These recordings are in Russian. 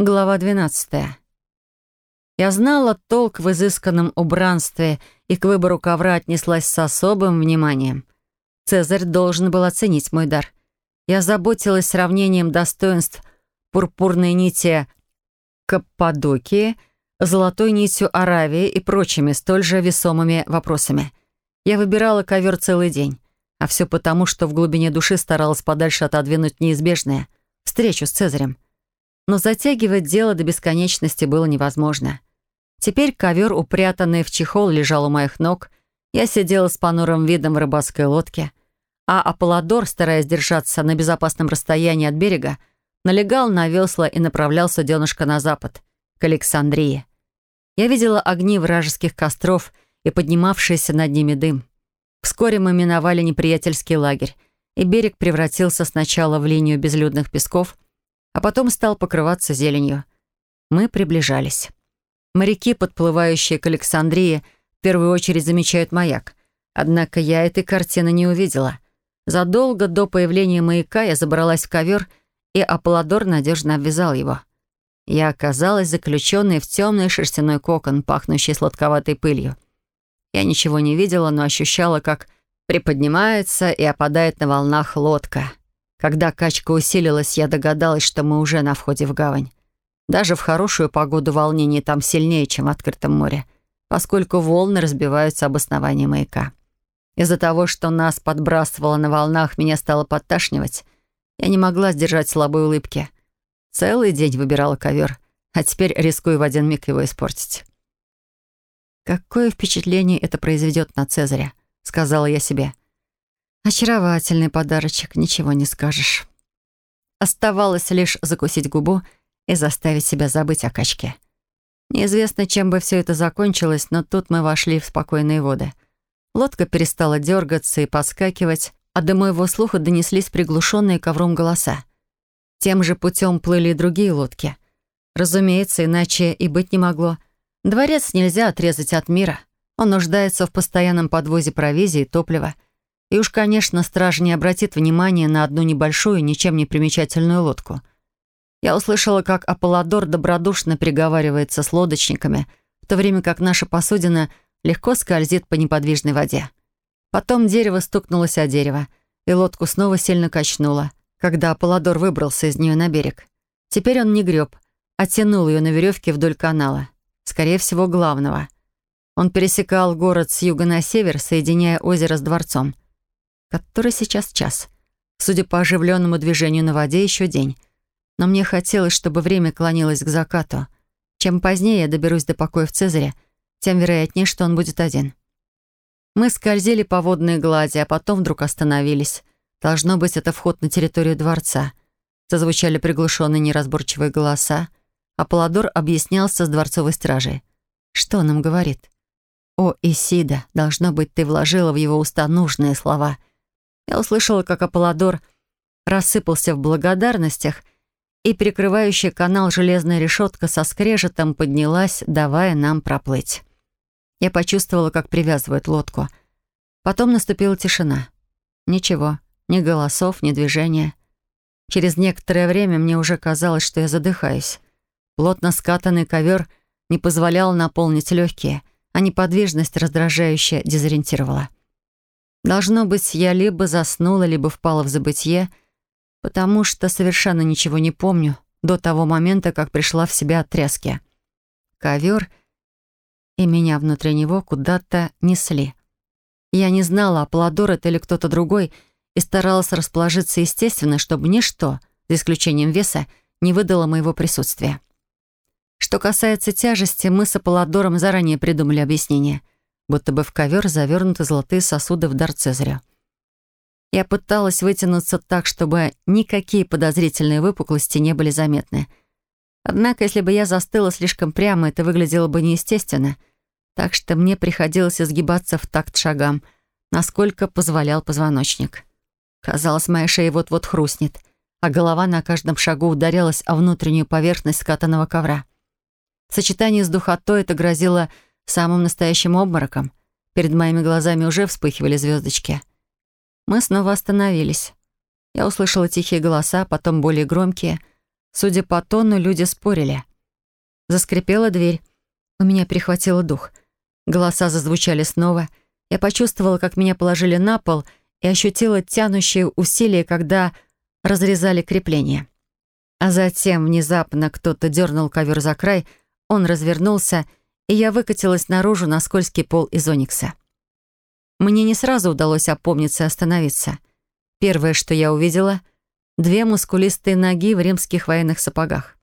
Глава 12. Я знала толк в изысканном убранстве и к выбору ковра отнеслась с особым вниманием. Цезарь должен был оценить мой дар. Я заботилась сравнением достоинств пурпурной нити Каппадокии, золотой нитью Аравии и прочими столь же весомыми вопросами. Я выбирала ковер целый день, а все потому, что в глубине души старалась подальше отодвинуть неизбежное — встречу с Цезарем — но затягивать дело до бесконечности было невозможно. Теперь ковер, упрятанный в чехол, лежал у моих ног. Я сидела с понурым видом в рыбацкой лодке. А Аполлодор, стараясь держаться на безопасном расстоянии от берега, налегал на весла и направлял суденышко на запад, к Александрии. Я видела огни вражеских костров и поднимавшийся над ними дым. Вскоре мы миновали неприятельский лагерь, и берег превратился сначала в линию безлюдных песков — а потом стал покрываться зеленью. Мы приближались. Моряки, подплывающие к Александрии, в первую очередь замечают маяк. Однако я этой картины не увидела. Задолго до появления маяка я забралась в ковер, и Аполлодор надежно обвязал его. Я оказалась заключенной в темный шерстяной кокон, пахнущий сладковатой пылью. Я ничего не видела, но ощущала, как приподнимается и опадает на волнах лодка — когда качка усилилась, я догадалась, что мы уже на входе в гавань. Даже в хорошую погоду волнение там сильнее, чем в открытом море, поскольку волны разбиваются об основании маяка. Из-за того, что нас подбрасывало на волнах, меня стало подташнивать. Я не могла сдержать слабой улыбки. Целый день выбирала ковер, а теперь рискую в один миг его испортить. «Какое впечатление это произведет на Цезаря?» — сказала я себе. — Очаровательный подарочек, ничего не скажешь. Оставалось лишь закусить губу и заставить себя забыть о качке. Неизвестно, чем бы все это закончилось, но тут мы вошли в спокойные воды. Лодка перестала дергаться и подскакивать, а до моего слуха донеслись приглушенные ковром голоса. Тем же путем плыли и другие лодки. Разумеется, иначе и быть не могло. Дворец нельзя отрезать от мира. Он нуждается в постоянном подвозе провизии и топлива — и уж, конечно, страж не обратит внимания на одну небольшую, ничем не примечательную лодку. Я услышала, как Аполлодор добродушно приговаривается с лодочниками, в то время как наша посудина легко скользит по неподвижной воде. Потом дерево стукнулось о дерево, и лодку снова сильно качнуло, когда Аполлодор выбрался из нее на берег. Теперь он не греб, а тянул ее на веревке вдоль канала, скорее всего, главного. Он пересекал город с юга на север, соединяя озеро с дворцом. Который сейчас час. Судя по оживленному движению на воде, еще день. Но мне хотелось, чтобы время клонилось к закату. Чем позднее я доберусь до покоя в Цезаре, тем вероятнее, что он будет один. Мы скользили по водной глади, а потом вдруг остановились. Должно быть, это вход на территорию дворца. Зазвучали приглушенные неразборчивые голоса, а Паладор объяснялся с дворцовой стражей. Что он им говорит? «О, Исида, должно быть, ты вложила в его уста нужные слова. Я услышала, как Аполлодор рассыпался в благодарностях, и перекрывающая канал железная решетка со скрежетом поднялась, давая нам проплыть. Я почувствовала, как привязывают лодку. Потом наступила тишина. Ничего, ни голосов, ни движения. Через некоторое время мне уже казалось, что я задыхаюсь. Плотно скатанный ковер не позволял наполнить легкие, а неподвижность раздражающе дезориентировала. Должно быть, я либо заснула, либо впала в забытье, потому что совершенно ничего не помню до того момента, как пришла в себя от тряски. Ковер и меня внутри него куда-то несли. Я не знала, Аполлодор это или кто-то другой, и старалась расположиться естественно, чтобы ничто, за исключением веса, не выдало моего присутствия. Что касается тяжести, мы с Аполлодором заранее придумали объяснение — будто бы в ковер завернуты золотые сосуды в дар Цезаря. Я пыталась вытянуться так, чтобы никакие подозрительные выпуклости не были заметны. Однако, если бы я застыла слишком прямо, это выглядело бы неестественно, так что мне приходилось изгибаться в такт шагам, насколько позволял позвоночник. Казалось, моя шея вот-вот хрустнет, а голова на каждом шагу ударялась о внутреннюю поверхность скатанного ковра. В сочетании с духотой это грозило самым настоящим обмороком. Перед моими глазами уже вспыхивали звездочки. Мы снова остановились. Я услышала тихие голоса, потом более громкие. Судя по тону, люди спорили. Заскрипела дверь. У меня перехватило дух. Голоса зазвучали снова. Я почувствовала, как меня положили на пол и ощутила тянущие усилия, когда разрезали крепление. А затем внезапно кто-то дернул ковер за край, он развернулся — и я выкатилась наружу на скользкий пол из оникса. Мне не сразу удалось опомниться и остановиться. Первое, что я увидела — две мускулистые ноги в римских военных сапогах.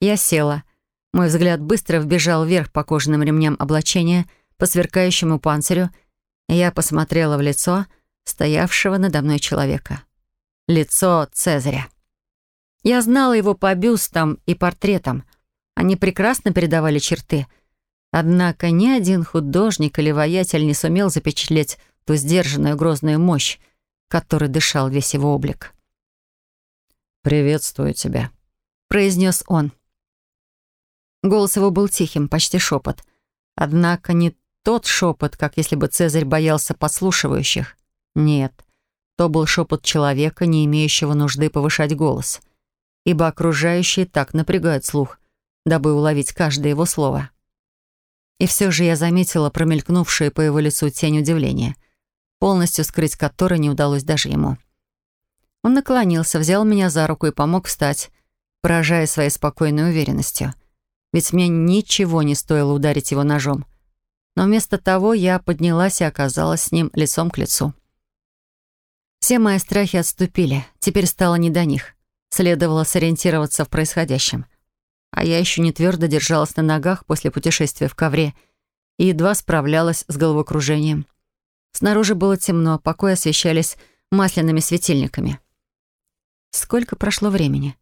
Я села. Мой взгляд быстро вбежал вверх по кожаным ремням облачения, по сверкающему панцирю, и я посмотрела в лицо стоявшего надо мной человека. Лицо Цезаря. Я знала его по бюстам и портретам. Они прекрасно передавали черты — Однако ни один художник или воятель не сумел запечатлеть ту сдержанную грозную мощь, которой дышал весь его облик. «Приветствую тебя», — произнес он. Голос его был тихим, почти шепот. Однако не тот шепот, как если бы Цезарь боялся подслушивающих. Нет, то был шепот человека, не имеющего нужды повышать голос, ибо окружающие так напрягают слух, дабы уловить каждое его слово. И все же я заметила промелькнувшие по его лицу тень удивления, полностью скрыть которой не удалось даже ему. Он наклонился, взял меня за руку и помог встать, поражая своей спокойной уверенностью. Ведь мне ничего не стоило ударить его ножом. Но вместо того я поднялась и оказалась с ним лицом к лицу. Все мои страхи отступили, теперь стало не до них. Следовало сориентироваться в происходящем — а я еще не твердо держалась на ногах после путешествия в ковре и едва справлялась с головокружением. Снаружи было темно, покои освещались масляными светильниками. Сколько прошло времени?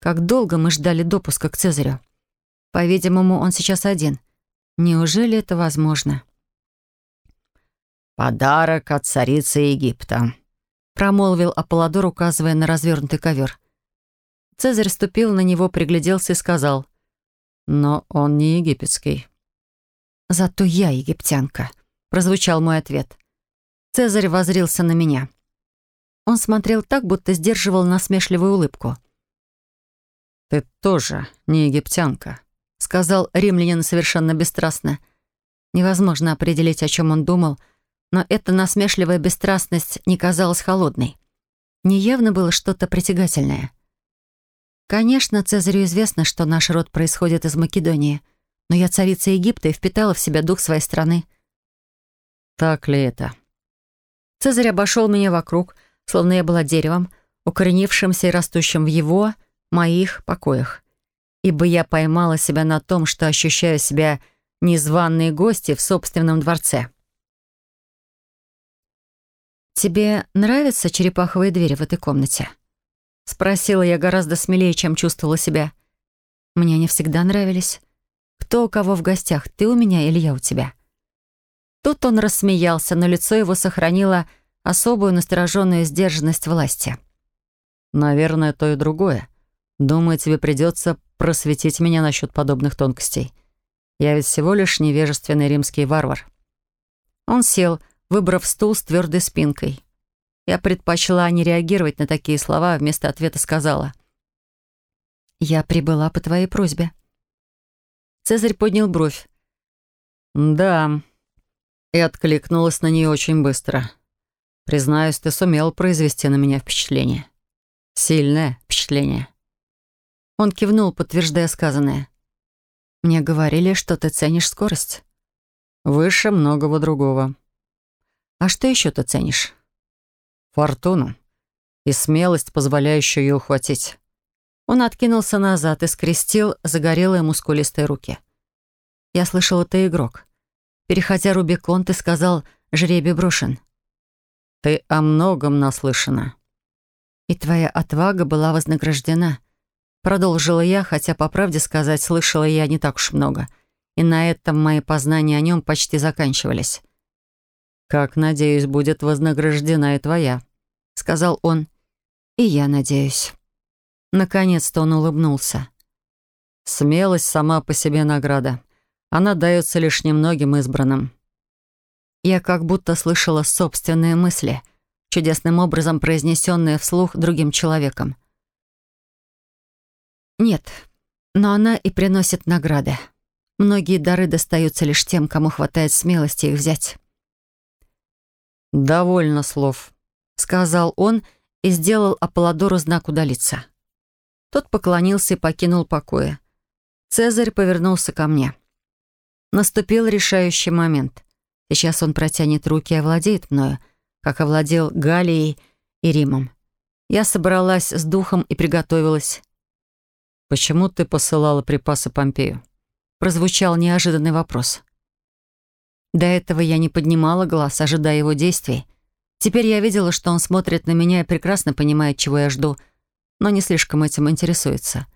Как долго мы ждали допуска к Цезарю? По-видимому, он сейчас один. Неужели это возможно? «Подарок от царицы Египта», — промолвил Аполлодор, указывая на развернутый ковер. Цезарь ступил на него, пригляделся и сказал, «Но он не египетский». «Зато я египтянка», — прозвучал мой ответ. Цезарь возрился на меня. Он смотрел так, будто сдерживал насмешливую улыбку. «Ты тоже не египтянка», — сказал римлянин совершенно бесстрастно. Невозможно определить, о чем он думал, но эта насмешливая бесстрастность не казалась холодной. Неявно было что-то притягательное. Конечно, Цезарю известно, что наш род происходит из Македонии, но я царица Египта и впитала в себя дух своей страны. Так ли это? Цезарь обошел меня вокруг, словно я была деревом, укоренившимся и растущим в его, моих покоях. Ибо я поймала себя на том, что ощущаю себя незваные гости в собственном дворце. «Тебе нравятся черепаховые двери в этой комнате?» — спросила я гораздо смелее, чем чувствовала себя. «Мне они всегда нравились. Кто у кого в гостях, ты у меня или я у тебя?» Тут он рассмеялся, но лицо его сохранило особую настороженную сдержанность власти. «Наверное, то и другое. Думаю, тебе придется просветить меня насчет подобных тонкостей. Я ведь всего лишь невежественный римский варвар». Он сел, выбрав стул с твердой спинкой. Я предпочла не реагировать на такие слова, а вместо ответа сказала. «Я прибыла по твоей просьбе». Цезарь поднял бровь. «Да». И откликнулась на нее очень быстро. «Признаюсь, ты сумел произвести на меня впечатление. Сильное впечатление». Он кивнул, подтверждая сказанное. «Мне говорили, что ты ценишь скорость». «Выше многого другого». «А что еще ты ценишь?» фортуну и смелость, позволяющую ее ухватить. Он откинулся назад и скрестил загорелые мускулистые руки. «Я слышала, ты игрок. Переходя Рубикон, ты сказал, жребий брошен». «Ты о многом наслышана». «И твоя отвага была вознаграждена». Продолжила я, хотя, по правде сказать, слышала я не так уж много, и на этом мои познания о нем почти заканчивались. «Как, надеюсь, будет вознаграждена и твоя», — сказал он. «И я надеюсь». Наконец-то он улыбнулся. «Смелость сама по себе награда. Она дается лишь немногим избранным». Я как будто слышала собственные мысли, чудесным образом произнесенные вслух другим человеком. Нет, но она и приносит награды. Многие дары достаются лишь тем, кому хватает смелости их взять. «Довольно слов», — сказал он и сделал Аполлодору знак удалиться. Тот поклонился и покинул покоя. Цезарь повернулся ко мне. Наступил решающий момент. Сейчас он протянет руки и овладеет мною, как овладел Галией и Римом. Я собралась с духом и приготовилась. «Почему ты посылала припасы Помпею?» Прозвучал неожиданный вопрос. До этого я не поднимала глаз, ожидая его действий. Теперь я видела, что он смотрит на меня и прекрасно понимает, чего я жду, но не слишком этим интересуется.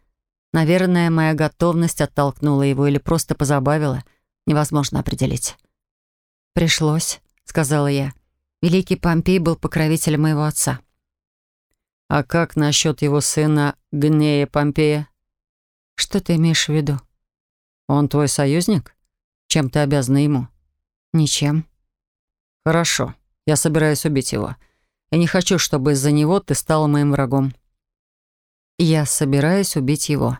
Наверное, моя готовность оттолкнула его или просто позабавила. Невозможно определить. «Пришлось», — сказала я. «Великий Помпей был покровителем моего отца». «А как насчет его сына Гнея Помпея?» «Что ты имеешь в виду?» «Он твой союзник? Чем ты обязана ему?» «Ничем». «Хорошо. Я собираюсь убить его. Я не хочу, чтобы из-за него ты стала моим врагом». «Я собираюсь убить его».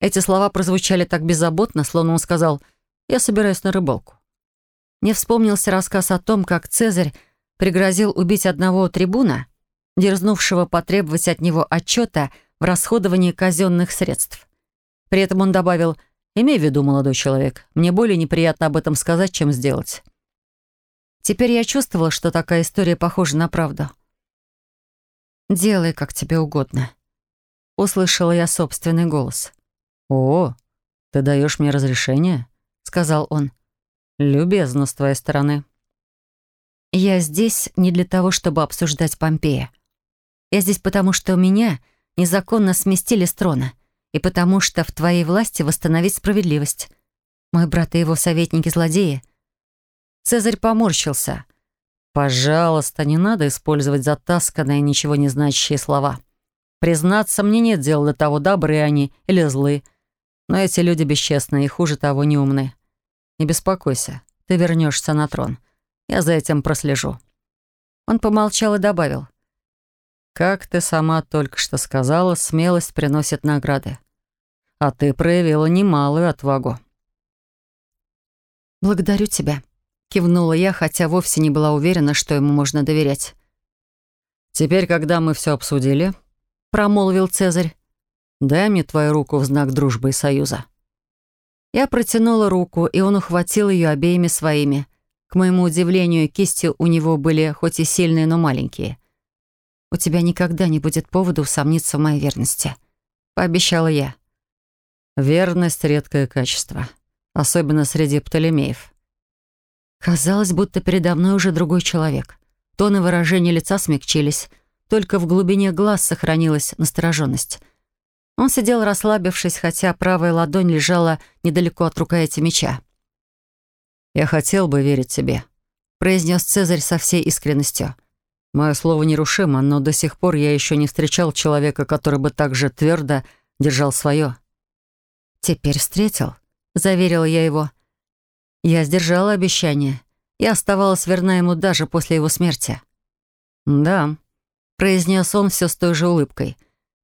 Эти слова прозвучали так беззаботно, словно он сказал «Я собираюсь на рыбалку». Мне вспомнился рассказ о том, как Цезарь пригрозил убить одного трибуна, дерзнувшего потребовать от него отчета в расходовании казенных средств. При этом он добавил «Я Имей в виду, молодой человек, мне более неприятно об этом сказать, чем сделать. Теперь я чувствовала, что такая история похожа на правду. «Делай, как тебе угодно», — услышала я собственный голос. «О, ты даешь мне разрешение?» — сказал он. «Любезно с твоей стороны». «Я здесь не для того, чтобы обсуждать Помпея. Я здесь потому, что меня незаконно сместили с трона и потому что в твоей власти восстановить справедливость. Мой брат и его советники злодеи». Цезарь поморщился. «Пожалуйста, не надо использовать затасканные, ничего не значащие слова. Признаться, мне нет дела до того, добры они или злы. Но эти люди бесчестные и, хуже того, неумны. Не беспокойся, ты вернешься на трон. Я за этим прослежу». Он помолчал и добавил. «Как ты сама только что сказала, смелость приносит награды. А ты проявила немалую отвагу». «Благодарю тебя», — кивнула я, хотя вовсе не была уверена, что ему можно доверять. «Теперь, когда мы все обсудили», — промолвил Цезарь, «дай мне твою руку в знак дружбы и союза». Я протянула руку, и он ухватил ее обеими своими. К моему удивлению, кисти у него были хоть и сильные, но маленькие — у тебя никогда не будет повода усомниться в моей верности», — пообещала я. «Верность — редкое качество, особенно среди Птолемеев». Казалось, будто передо мной уже другой человек. Тоны выражения лица смягчились, только в глубине глаз сохранилась настороженность. Он сидел расслабившись, хотя правая ладонь лежала недалеко от рукояти меча. «Я хотел бы верить тебе», — произнес Цезарь со всей искренностью. «Я Мое слово нерушимо, но до сих пор я еще не встречал человека, который бы так же твердо держал свое. «Теперь встретил», — заверил я его. Я сдержала обещание. и оставалась верна ему даже после его смерти. «Да», — произнес он все с той же улыбкой.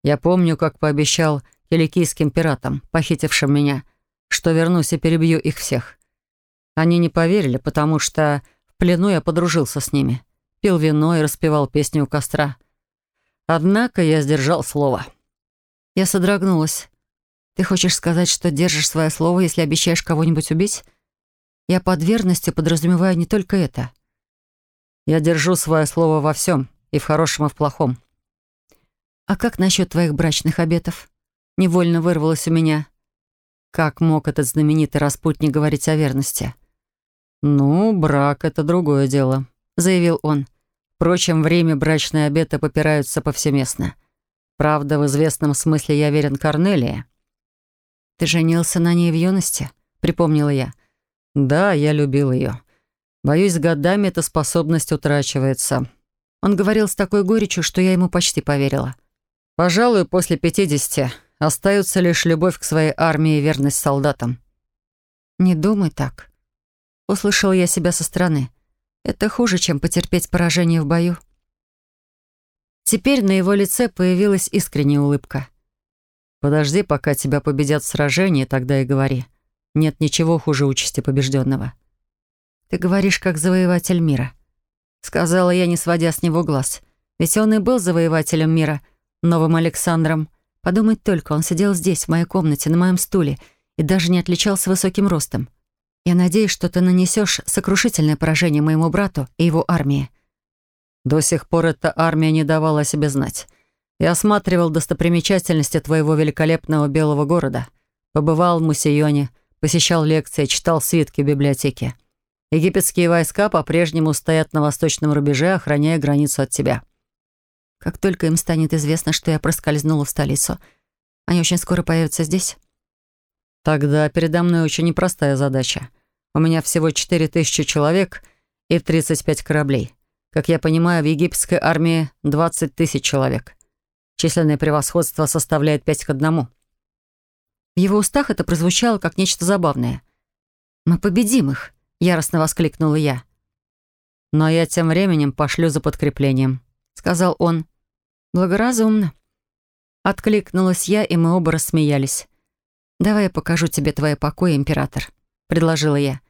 «Я помню, как пообещал киликийским пиратам, похитившим меня, что вернусь и перебью их всех. Они не поверили, потому что в плену я подружился с ними» пил вино и распевал песни у костра. Однако я сдержал слово. Я содрогнулась. «Ты хочешь сказать, что держишь свое слово, если обещаешь кого-нибудь убить?» Я под верностью подразумеваю не только это. Я держу свое слово во всем, и в хорошем, и в плохом. А как насчет твоих брачных обетов? Невольно вырвалось у меня. Как мог этот знаменитый распутник говорить о верности? Ну, брак — это другое дело. — заявил он. «Впрочем, время брачные обеты попираются повсеместно. Правда, в известном смысле я верен Корнелии». «Ты женился на ней в юности?» — припомнила я. «Да, я любил ее. Боюсь, с годами эта способность утрачивается». Он говорил с такой горечью, что я ему почти поверила. «Пожалуй, после пятидесяти остаются лишь любовь к своей армии и верность солдатам». «Не думай так», — услышал я себя со стороны. Это хуже, чем потерпеть поражение в бою. Теперь на его лице появилась искренняя улыбка. «Подожди, пока тебя победят в сражении, тогда и говори. Нет ничего хуже участи побежденного». «Ты говоришь, как завоеватель мира», — сказала я, не сводя с него глаз. «Ведь он и был завоевателем мира, новым Александром. Подумать только, он сидел здесь, в моей комнате, на моем стуле, и даже не отличался высоким ростом. Я надеюсь, что ты нанесешь сокрушительное поражение моему брату и его армии». «До сих пор эта армия не давала о себе знать. Я осматривал достопримечательности твоего великолепного белого города. Побывал в Мусионе, посещал лекции, читал свитки в библиотеке. Египетские войска по-прежнему стоят на восточном рубеже, охраняя границу от тебя». «Как только им станет известно, что я проскользнула в столицу, они очень скоро появятся здесь». «Тогда передо мной очень непростая задача. У меня всего 4000 человек и 35 кораблей. Как я понимаю, в египетской армии 20 тысяч человек. Численное превосходство составляет 5 к 1. В его устах это прозвучало как нечто забавное. «Мы победим их!» — яростно воскликнула я. «Но я тем временем пошлю за подкреплением», — сказал он. «Благоразумно». Откликнулась я, и мы оба рассмеялись. «Давай я покажу тебе твои покои, император», — предложила я.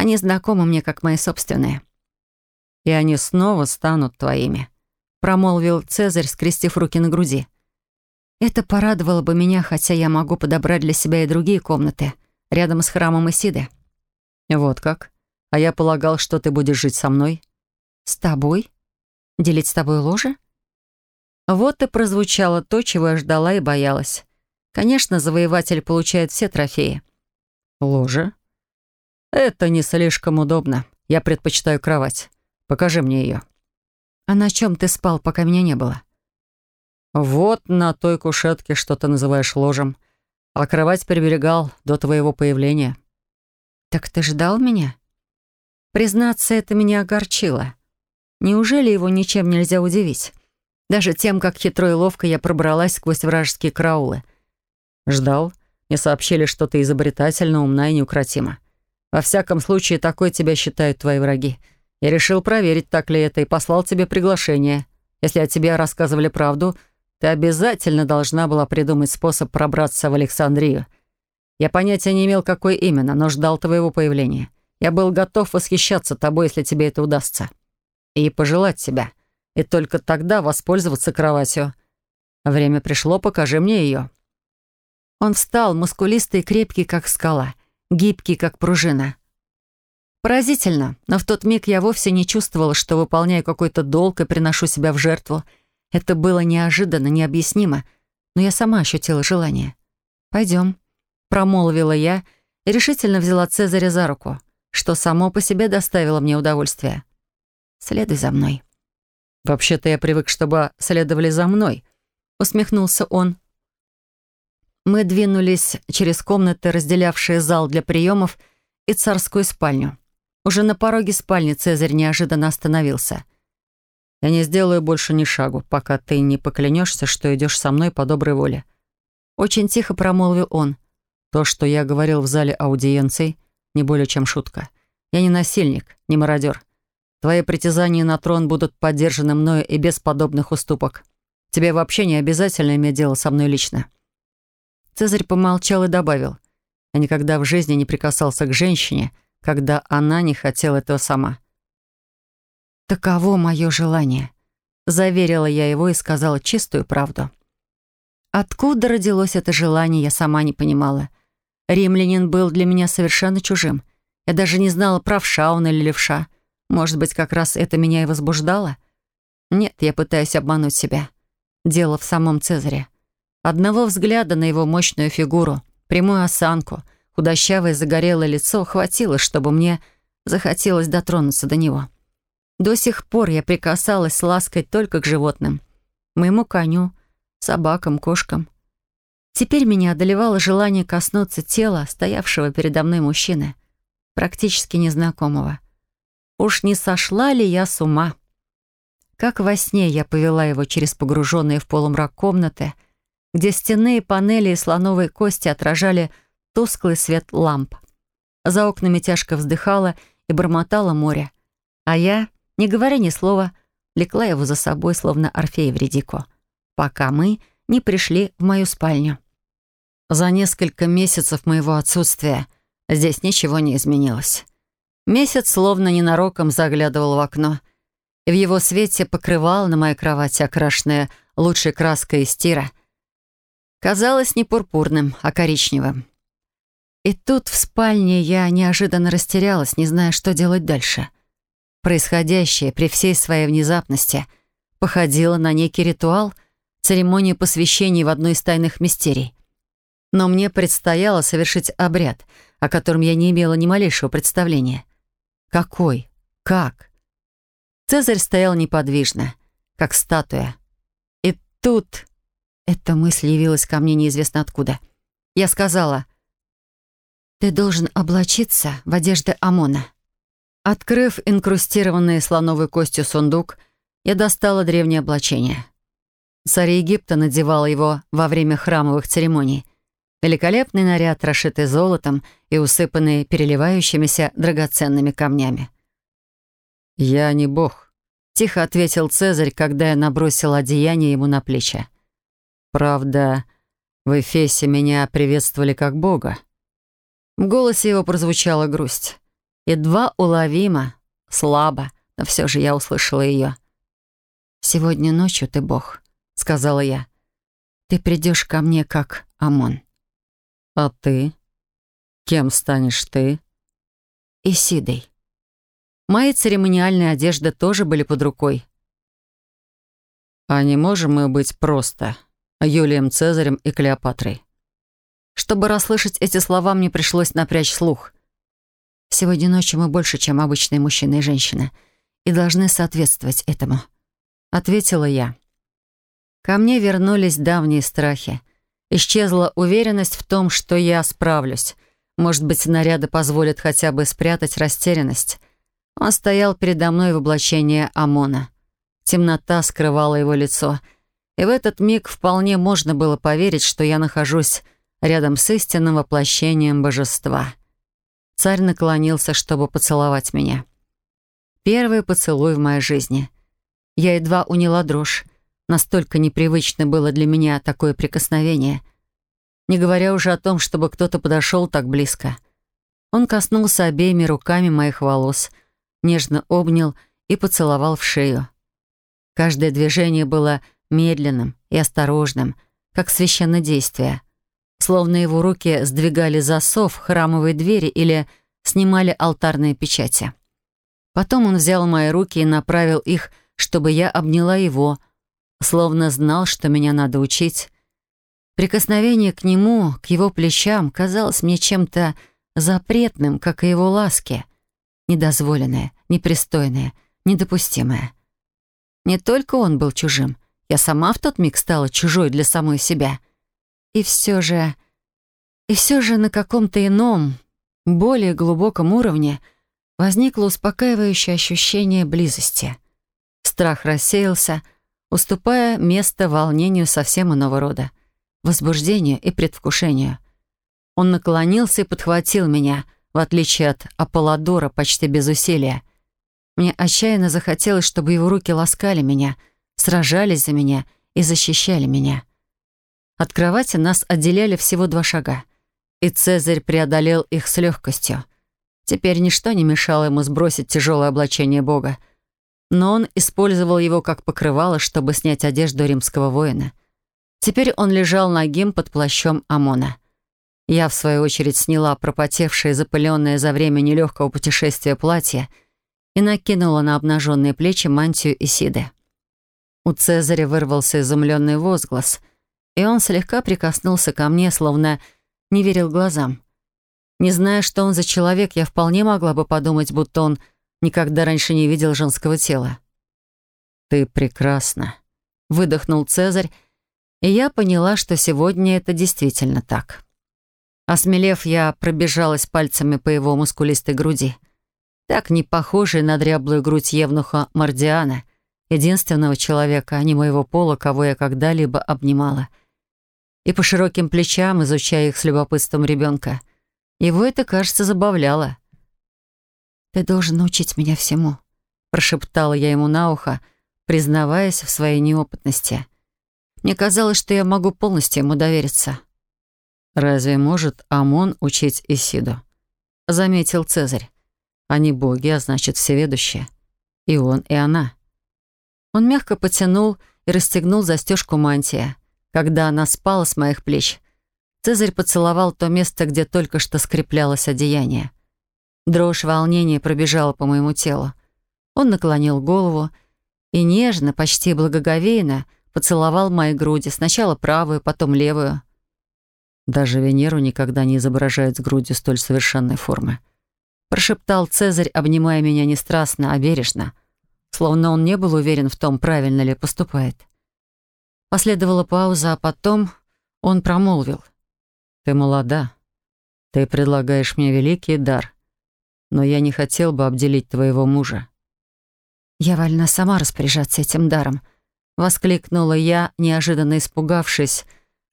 Они знакомы мне, как мои собственные». «И они снова станут твоими», — промолвил Цезарь, скрестив руки на груди. «Это порадовало бы меня, хотя я могу подобрать для себя и другие комнаты, рядом с храмом Исиды». «Вот как? А я полагал, что ты будешь жить со мной?» «С тобой? Делить с тобой ложе?» Вот и прозвучало то, чего я ждала и боялась. Конечно, завоеватель получает все трофеи. «Ложе? «Это не слишком удобно. Я предпочитаю кровать. Покажи мне ее». «А на чем ты спал, пока меня не было?» «Вот на той кушетке, что ты называешь ложем. А кровать приберегал до твоего появления». «Так ты ждал меня?» Признаться, это меня огорчило. Неужели его ничем нельзя удивить? Даже тем, как хитро и ловко я пробралась сквозь вражеские краулы. Ждал. Мне сообщили, что ты изобретательно умна и неукротима. Во всяком случае, такой тебя считают твои враги. Я решил проверить, так ли это, и послал тебе приглашение. Если о тебе рассказывали правду, ты обязательно должна была придумать способ пробраться в Александрию. Я понятия не имел, какой именно, но ждал твоего появления. Я был готов восхищаться тобой, если тебе это удастся. И пожелать тебя. И только тогда воспользоваться кроватью. Время пришло, покажи мне ее». Он встал, мускулистый и крепкий, как скала — гибкий, как пружина. Поразительно, но в тот миг я вовсе не чувствовала, что выполняю какой-то долг и приношу себя в жертву. Это было неожиданно, необъяснимо, но я сама ощутила желание. «Пойдем», — промолвила я и решительно взяла Цезаря за руку, что само по себе доставило мне удовольствие. «Следуй за мной». «Вообще-то я привык, чтобы следовали за мной», — усмехнулся он мы двинулись через комнаты, разделявшие зал для приемов, и царскую спальню. Уже на пороге спальни Цезарь неожиданно остановился. «Я не сделаю больше ни шагу, пока ты не поклянешься, что идешь со мной по доброй воле». Очень тихо промолвил он. «То, что я говорил в зале аудиенций, не более чем шутка. Я не насильник, не мародер. Твои притязания на трон будут поддержаны мною и без подобных уступок. Тебе вообще не обязательно иметь дело со мной лично». Цезарь помолчал и добавил. Я никогда в жизни не прикасался к женщине, когда она не хотела этого сама. «Таково мое желание», — заверила я его и сказала чистую правду. Откуда родилось это желание, я сама не понимала. Римлянин был для меня совершенно чужим. Я даже не знала, правша он или левша. Может быть, как раз это меня и возбуждало? Нет, я пытаюсь обмануть себя. Дело в самом Цезаре. Одного взгляда на его мощную фигуру, прямую осанку, худощавое загорелое лицо хватило, чтобы мне захотелось дотронуться до него. До сих пор я прикасалась с лаской только к животным. Моему коню, собакам, кошкам. Теперь меня одолевало желание коснуться тела стоявшего передо мной мужчины, практически незнакомого. Уж не сошла ли я с ума? Как во сне я повела его через погруженные в полумрак комнаты — где стенные панели и слоновые кости отражали тусклый свет ламп. За окнами тяжко вздыхало и бормотало море. А я, не говоря ни слова, лекла его за собой, словно Орфея в Редико, пока мы не пришли в мою спальню. За несколько месяцев моего отсутствия здесь ничего не изменилось. Месяц словно ненароком заглядывал в окно, и в его свете покрывал на моей кровати, окрашенное лучшей краской из тира — Казалось не пурпурным, а коричневым. И тут в спальне я неожиданно растерялась, не зная, что делать дальше. Происходящее при всей своей внезапности походило на некий ритуал, церемонию посвящения в одной из тайных мистерий. Но мне предстояло совершить обряд, о котором я не имела ни малейшего представления. Какой? Как? Цезарь стоял неподвижно, как статуя. И тут эта мысль явилась ко мне неизвестно откуда. Я сказала, «Ты должен облачиться в одежды Амона». Открыв инкрустированный слоновой костью сундук, я достала древнее облачение. Царь Египта надевал его во время храмовых церемоний. Великолепный наряд, расшитый золотом и усыпанный переливающимися драгоценными камнями. «Я не бог», — тихо ответил Цезарь, когда я набросил одеяние ему на плечи. Правда, в Эфесе меня приветствовали как Бога. В голосе его прозвучала грусть. Едва уловимо, слабо, но все же я услышала ее. «Сегодня ночью ты Бог», — сказала я. «Ты придешь ко мне как Амон». «А ты? Кем станешь ты?» «Исидой». Мои церемониальные одежды тоже были под рукой. «А не можем мы быть просто а Юлием Цезарем и Клеопатрой. Чтобы расслышать эти слова, мне пришлось напрячь слух. Сегодня ночью мы больше, чем обычные мужчины и женщины, и должны соответствовать этому. Ответила я. Ко мне вернулись давние страхи. Исчезла уверенность в том, что я справлюсь. Может быть, снаряды позволят хотя бы спрятать растерянность. Он стоял передо мной в облачении ОМОНа. Темнота скрывала его лицо — и в этот миг вполне можно было поверить, что я нахожусь рядом с истинным воплощением божества. Царь наклонился, чтобы поцеловать меня. Первый поцелуй в моей жизни. Я едва уняла дрожь. Настолько непривычно было для меня такое прикосновение. Не говоря уже о том, чтобы кто-то подошел так близко. Он коснулся обеими руками моих волос, нежно обнял и поцеловал в шею. Каждое движение было медленным и осторожным, как священное действие, Словно его руки сдвигали засов в храмовой двери или снимали алтарные печати. Потом он взял мои руки и направил их, чтобы я обняла его, словно знал, что меня надо учить. Прикосновение к нему, к его плечам, казалось мне чем-то запретным, как и его ласки. Недозволенное, непристойное, недопустимое. Не только он был чужим — я сама в тот миг стала чужой для самой себя. И все же... И все же на каком-то ином, более глубоком уровне возникло успокаивающее ощущение близости. Страх рассеялся, уступая место волнению совсем иного рода, возбуждению и предвкушению. Он наклонился и подхватил меня, в отличие от Аполлодора, почти без усилия. Мне отчаянно захотелось, чтобы его руки ласкали меня — сражались за меня и защищали меня. От кровати нас отделяли всего два шага, и Цезарь преодолел их с легкостью. Теперь ничто не мешало ему сбросить тяжелое облачение Бога, но он использовал его как покрывало, чтобы снять одежду римского воина. Теперь он лежал нагим под плащом Амона. Я, в свою очередь, сняла пропотевшее, запыленное за время нелегкого путешествия платье и накинула на обнаженные плечи мантию Исиды. У Цезаря вырвался изумленный возглас, и он слегка прикоснулся ко мне, словно не верил глазам. Не зная, что он за человек, я вполне могла бы подумать, будто он никогда раньше не видел женского тела. «Ты прекрасна», — выдохнул Цезарь, и я поняла, что сегодня это действительно так. Осмелев, я пробежалась пальцами по его мускулистой груди, так не похожей на дряблую грудь Евнуха Мардиана — единственного человека, а не моего пола, кого я когда-либо обнимала. И по широким плечам, изучая их с любопытством ребенка, его это, кажется, забавляло. «Ты должен научить меня всему», — прошептала я ему на ухо, признаваясь в своей неопытности. Мне казалось, что я могу полностью ему довериться. «Разве может Амон учить Исиду?» — заметил Цезарь. «Они боги, а значит, всеведущие. И он, и она». Он мягко потянул и расстегнул застежку мантии. Когда она спала с моих плеч, Цезарь поцеловал то место, где только что скреплялось одеяние. Дрожь волнения пробежала по моему телу. Он наклонил голову и нежно, почти благоговейно, поцеловал мои груди, сначала правую, потом левую. «Даже Венеру никогда не изображают с грудью столь совершенной формы», прошептал Цезарь, обнимая меня не страстно, а бережно — словно он не был уверен в том, правильно ли поступает. Последовала пауза, а потом он промолвил. «Ты молода. Ты предлагаешь мне великий дар, но я не хотел бы обделить твоего мужа». «Я вольна сама распоряжаться этим даром», — воскликнула я, неожиданно испугавшись,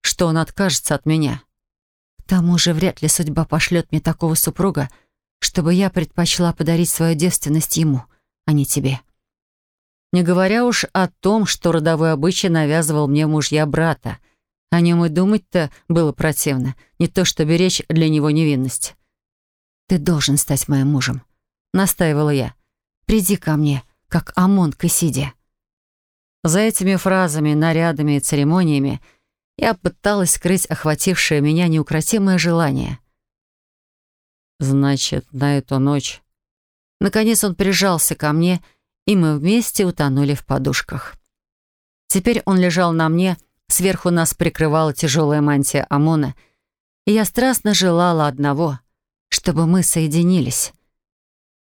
что он откажется от меня. «К тому же вряд ли судьба пошлет мне такого супруга, чтобы я предпочла подарить свою девственность ему, а не тебе». Не говоря уж о том, что родовой обычай навязывал мне мужья брата. О нем и думать-то было противно, не то что беречь для него невинность. «Ты должен стать моим мужем», — настаивала я. «Приди ко мне, как Амон к Исиде». За этими фразами, нарядами и церемониями я пыталась скрыть охватившее меня неукротимое желание. «Значит, на эту ночь...» Наконец он прижался ко мне и и мы вместе утонули в подушках. Теперь он лежал на мне, сверху нас прикрывала тяжелая мантия Амона, и я страстно желала одного, чтобы мы соединились.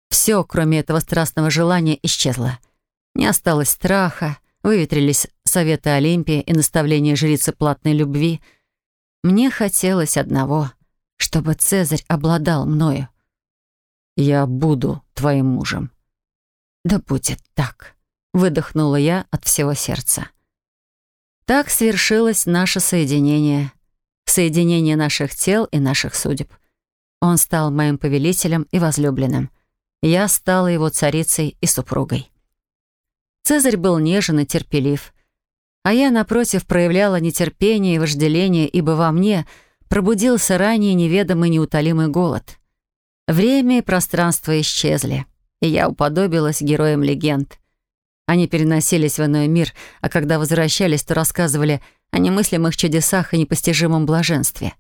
Все, кроме этого страстного желания, исчезло. Не осталось страха, выветрились советы Олимпии и наставления жрицы платной любви. Мне хотелось одного, чтобы Цезарь обладал мною. «Я буду твоим мужем», «Да будет так», — выдохнула я от всего сердца. Так свершилось наше соединение, соединение наших тел и наших судеб. Он стал моим повелителем и возлюбленным. Я стала его царицей и супругой. Цезарь был нежен и терпелив, а я, напротив, проявляла нетерпение и вожделение, ибо во мне пробудился ранее неведомый неутолимый голод. Время и пространство исчезли — и я уподобилась героям легенд. Они переносились в иной мир, а когда возвращались, то рассказывали о немыслимых чудесах и непостижимом блаженстве.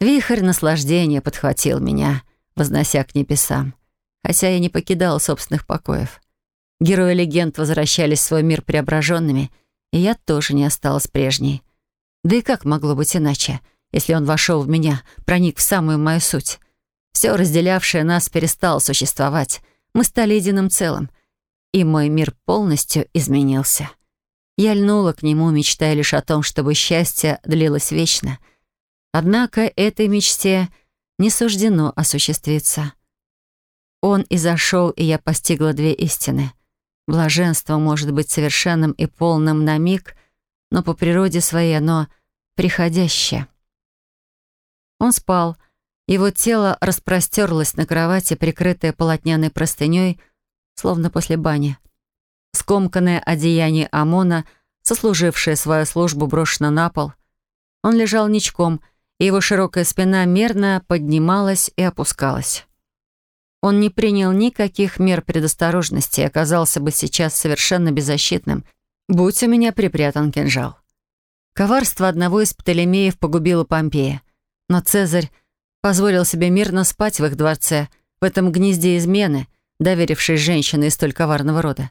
Вихрь наслаждения подхватил меня, вознося к небесам, хотя я не покидала собственных покоев. Герои легенд возвращались в свой мир преображенными, и я тоже не осталась прежней. Да и как могло быть иначе, если он вошел в меня, проник в самую мою суть? Все разделявшее нас перестало существовать, мы стали единым целым. И мой мир полностью изменился. Я льнула к нему, мечтая лишь о том, чтобы счастье длилось вечно. Однако этой мечте не суждено осуществиться. Он и зашел, и я постигла две истины. Блаженство может быть совершенным и полным на миг, но по природе своей оно приходящее. Он спал, его тело распростерлось на кровати, прикрытое полотняной простыней, словно после бани. Скомканное одеяние ОМОНа, сослужившее свою службу, брошено на пол. Он лежал ничком, и его широкая спина мерно поднималась и опускалась. Он не принял никаких мер предосторожности и оказался бы сейчас совершенно беззащитным, будь у меня припрятан кинжал. Коварство одного из Птолемеев погубило Помпея, но Цезарь позволил себе мирно спать в их дворце, в этом гнезде измены, доверившись женщине из столь коварного рода.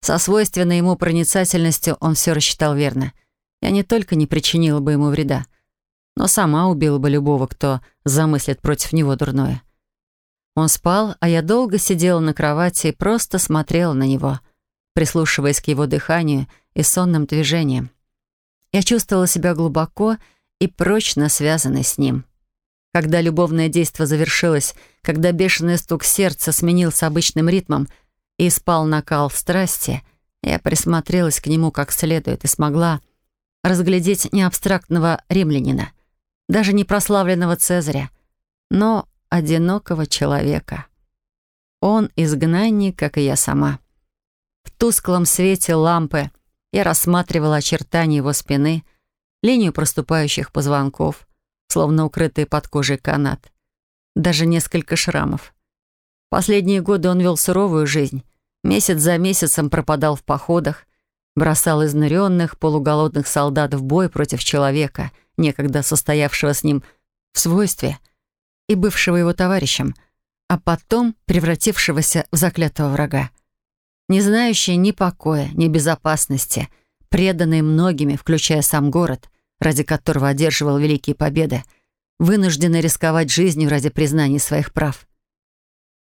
Со свойственной ему проницательностью он все рассчитал верно. Я не только не причинила бы ему вреда, но сама убила бы любого, кто замыслит против него дурное. Он спал, а я долго сидела на кровати и просто смотрела на него, прислушиваясь к его дыханию и сонным движениям. Я чувствовала себя глубоко и прочно связанной с ним. Когда любовное действо завершилось, когда бешеный стук сердца сменился обычным ритмом и спал накал страсти, я присмотрелась к нему как следует и смогла разглядеть не абстрактного римлянина, даже не прославленного Цезаря, но одинокого человека. Он изгнанник, как и я сама. В тусклом свете лампы я рассматривала очертания его спины, линию проступающих позвонков, словно укрытый под кожей канат. Даже несколько шрамов. Последние годы он вел суровую жизнь. Месяц за месяцем пропадал в походах, бросал изнуренных, полуголодных солдат в бой против человека, некогда состоявшего с ним в свойстве и бывшего его товарищем, а потом превратившегося в заклятого врага. Не знающий ни покоя, ни безопасности, преданный многими, включая сам город — ради которого одерживал великие победы, вынуждены рисковать жизнью ради признания своих прав.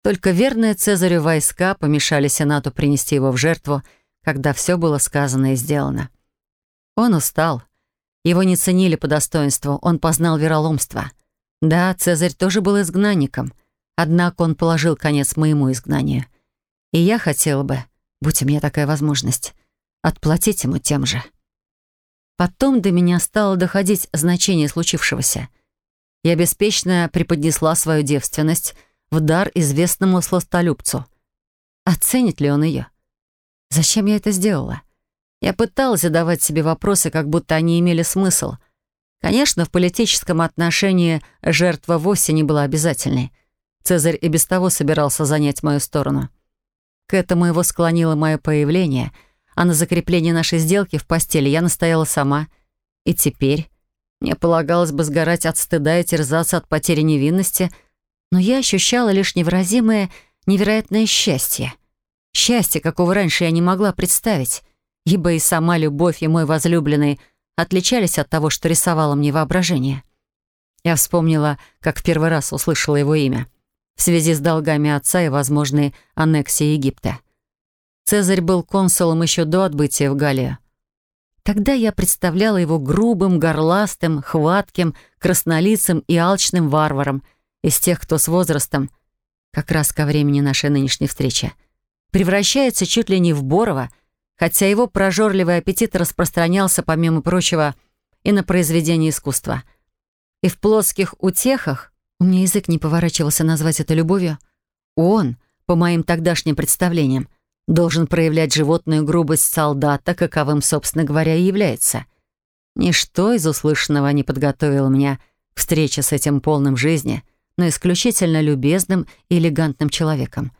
Только верные Цезарю войска помешали Сенату принести его в жертву, когда все было сказано и сделано. Он устал. Его не ценили по достоинству, он познал вероломство. Да, Цезарь тоже был изгнанником, однако он положил конец моему изгнанию. И я хотела бы, будь у меня такая возможность, отплатить ему тем же. Потом до меня стало доходить значение случившегося. Я беспечно преподнесла свою девственность в дар известному сластолюбцу. Оценит ли он ее? Зачем я это сделала? Я пыталась задавать себе вопросы, как будто они имели смысл. Конечно, в политическом отношении жертва вовсе не была обязательной. Цезарь и без того собирался занять мою сторону. К этому его склонило мое появление — а на закрепление нашей сделки в постели я настояла сама. И теперь мне полагалось бы сгорать от стыда и терзаться от потери невинности, но я ощущала лишь невыразимое, невероятное счастье. Счастье, какого раньше я не могла представить, ибо и сама любовь, и мой возлюбленный отличались от того, что рисовало мне воображение. Я вспомнила, как в первый раз услышала его имя — в связи с долгами отца и возможной аннексией Египта. Цезарь был консулом еще до отбытия в Галле. Тогда я представляла его грубым, горластым, хватким, краснолицым и алчным варваром из тех, кто с возрастом, как раз ко времени нашей нынешней встречи, превращается чуть ли не в Борова, хотя его прожорливый аппетит распространялся, помимо прочего, и на произведения искусства. И в плоских утехах, у меня язык не поворачивался назвать это любовью, он, по моим тогдашним представлениям, должен проявлять животную грубость солдата, каковым, собственно говоря, и является. Ничто из услышанного не подготовило меня к встрече с этим полным жизни, но исключительно любезным и элегантным человеком.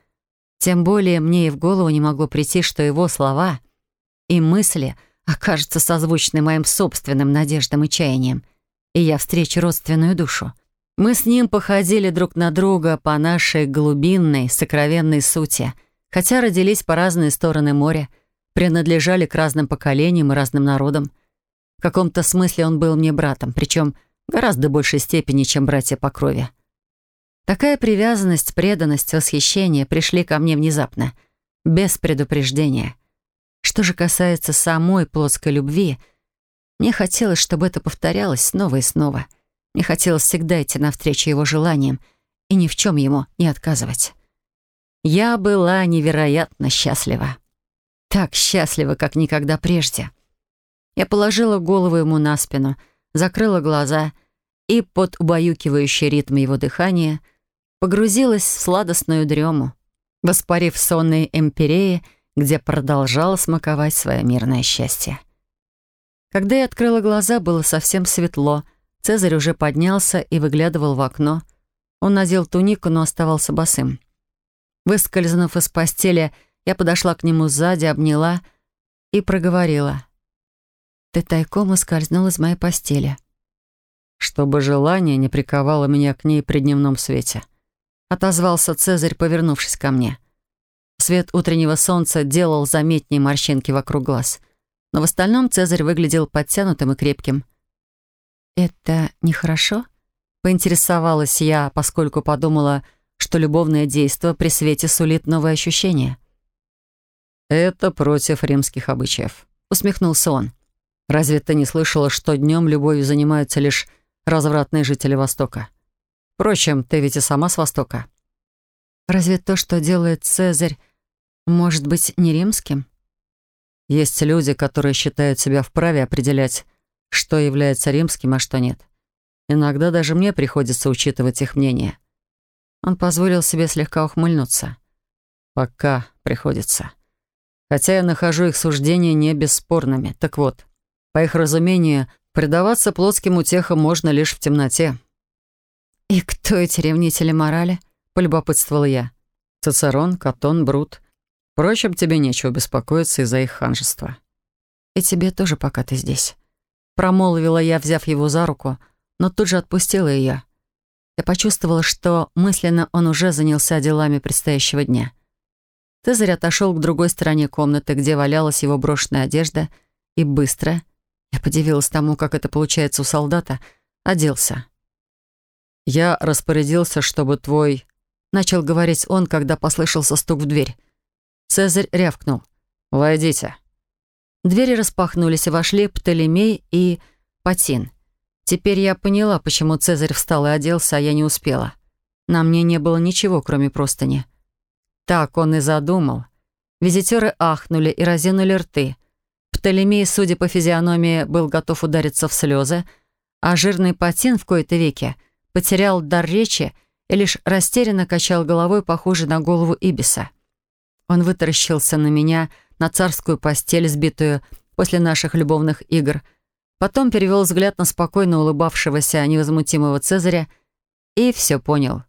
Тем более мне и в голову не могло прийти, что его слова и мысли окажутся созвучны моим собственным надеждам и чаяниям, и я встречу родственную душу. Мы с ним походили друг на друга по нашей глубинной, сокровенной сути — Хотя родились по разные стороны моря, принадлежали к разным поколениям и разным народам. В каком-то смысле он был мне братом, причем гораздо большей степени, чем братья по крови. Такая привязанность, преданность, восхищение пришли ко мне внезапно, без предупреждения. Что же касается самой плоской любви, мне хотелось, чтобы это повторялось снова и снова. Мне хотелось всегда идти навстречу его желаниям и ни в чем ему не отказывать. Я была невероятно счастлива. Так счастлива, как никогда прежде. Я положила голову ему на спину, закрыла глаза и под убаюкивающий ритм его дыхания погрузилась в сладостную дрему, воспарив сонные эмпиреи, где продолжала смаковать свое мирное счастье. Когда я открыла глаза, было совсем светло. Цезарь уже поднялся и выглядывал в окно. Он надел тунику, но оставался босым. Выскользнув из постели, я подошла к нему сзади, обняла и проговорила. «Ты тайком ускользнул из моей постели». «Чтобы желание не приковало меня к ней при дневном свете», — отозвался Цезарь, повернувшись ко мне. Свет утреннего солнца делал заметнее морщинки вокруг глаз, но в остальном Цезарь выглядел подтянутым и крепким. «Это нехорошо?» — поинтересовалась я, поскольку подумала, — что любовное действо при свете сулит новые ощущения. «Это против римских обычаев», — усмехнулся он. «Разве ты не слышала, что днем любовью занимаются лишь развратные жители Востока? Впрочем, ты ведь и сама с Востока». «Разве то, что делает Цезарь, может быть не римским?» «Есть люди, которые считают себя вправе определять, что является римским, а что нет. Иногда даже мне приходится учитывать их мнение. Он позволил себе слегка ухмыльнуться. «Пока приходится. Хотя я нахожу их суждения не бесспорными. Так вот, по их разумению, предаваться плотским утехам можно лишь в темноте». «И кто эти ревнители морали?» — Полюбопытствовал я. «Цицерон, Катон, Брут. Впрочем, тебе нечего беспокоиться из-за их ханжества». «И тебе тоже, пока ты здесь». Промолвила я, взяв его за руку, но тут же отпустила ее. Я почувствовала, что мысленно он уже занялся делами предстоящего дня. Цезарь отошел к другой стороне комнаты, где валялась его брошенная одежда, и быстро, я подивилась тому, как это получается у солдата, оделся. «Я распорядился, чтобы твой...» Начал говорить он, когда послышался стук в дверь. Цезарь рявкнул. «Войдите». Двери распахнулись, и вошли Птолемей и Патин. Теперь я поняла, почему Цезарь встал и оделся, а я не успела. На мне не было ничего, кроме простыни. Так он и задумал. Визитеры ахнули и разинули рты. Птолемей, судя по физиономии, был готов удариться в слезы, а жирный патин в кои-то веке потерял дар речи и лишь растерянно качал головой, похожей на голову Ибиса. Он вытаращился на меня, на царскую постель, сбитую после наших любовных игр — Потом перевел взгляд на спокойно улыбавшегося невозмутимого Цезаря и все понял.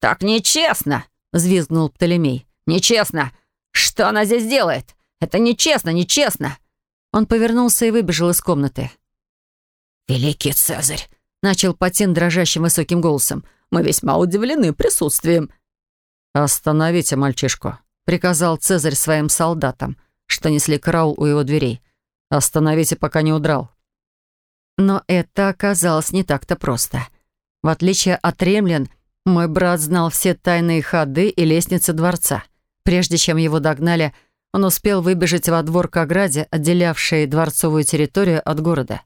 «Так нечестно!» — взвизгнул Птолемей. «Нечестно! Что она здесь делает? Это нечестно, нечестно!» Он повернулся и выбежал из комнаты. «Великий Цезарь!» — начал Патин дрожащим высоким голосом. «Мы весьма удивлены присутствием». «Остановите мальчишку», — приказал Цезарь своим солдатам, что несли караул у его дверей. «Остановите, пока не удрал». Но это оказалось не так-то просто. В отличие от римлян, мой брат знал все тайные ходы и лестницы дворца. Прежде чем его догнали, он успел выбежать во двор к ограде, отделявшей дворцовую территорию от города.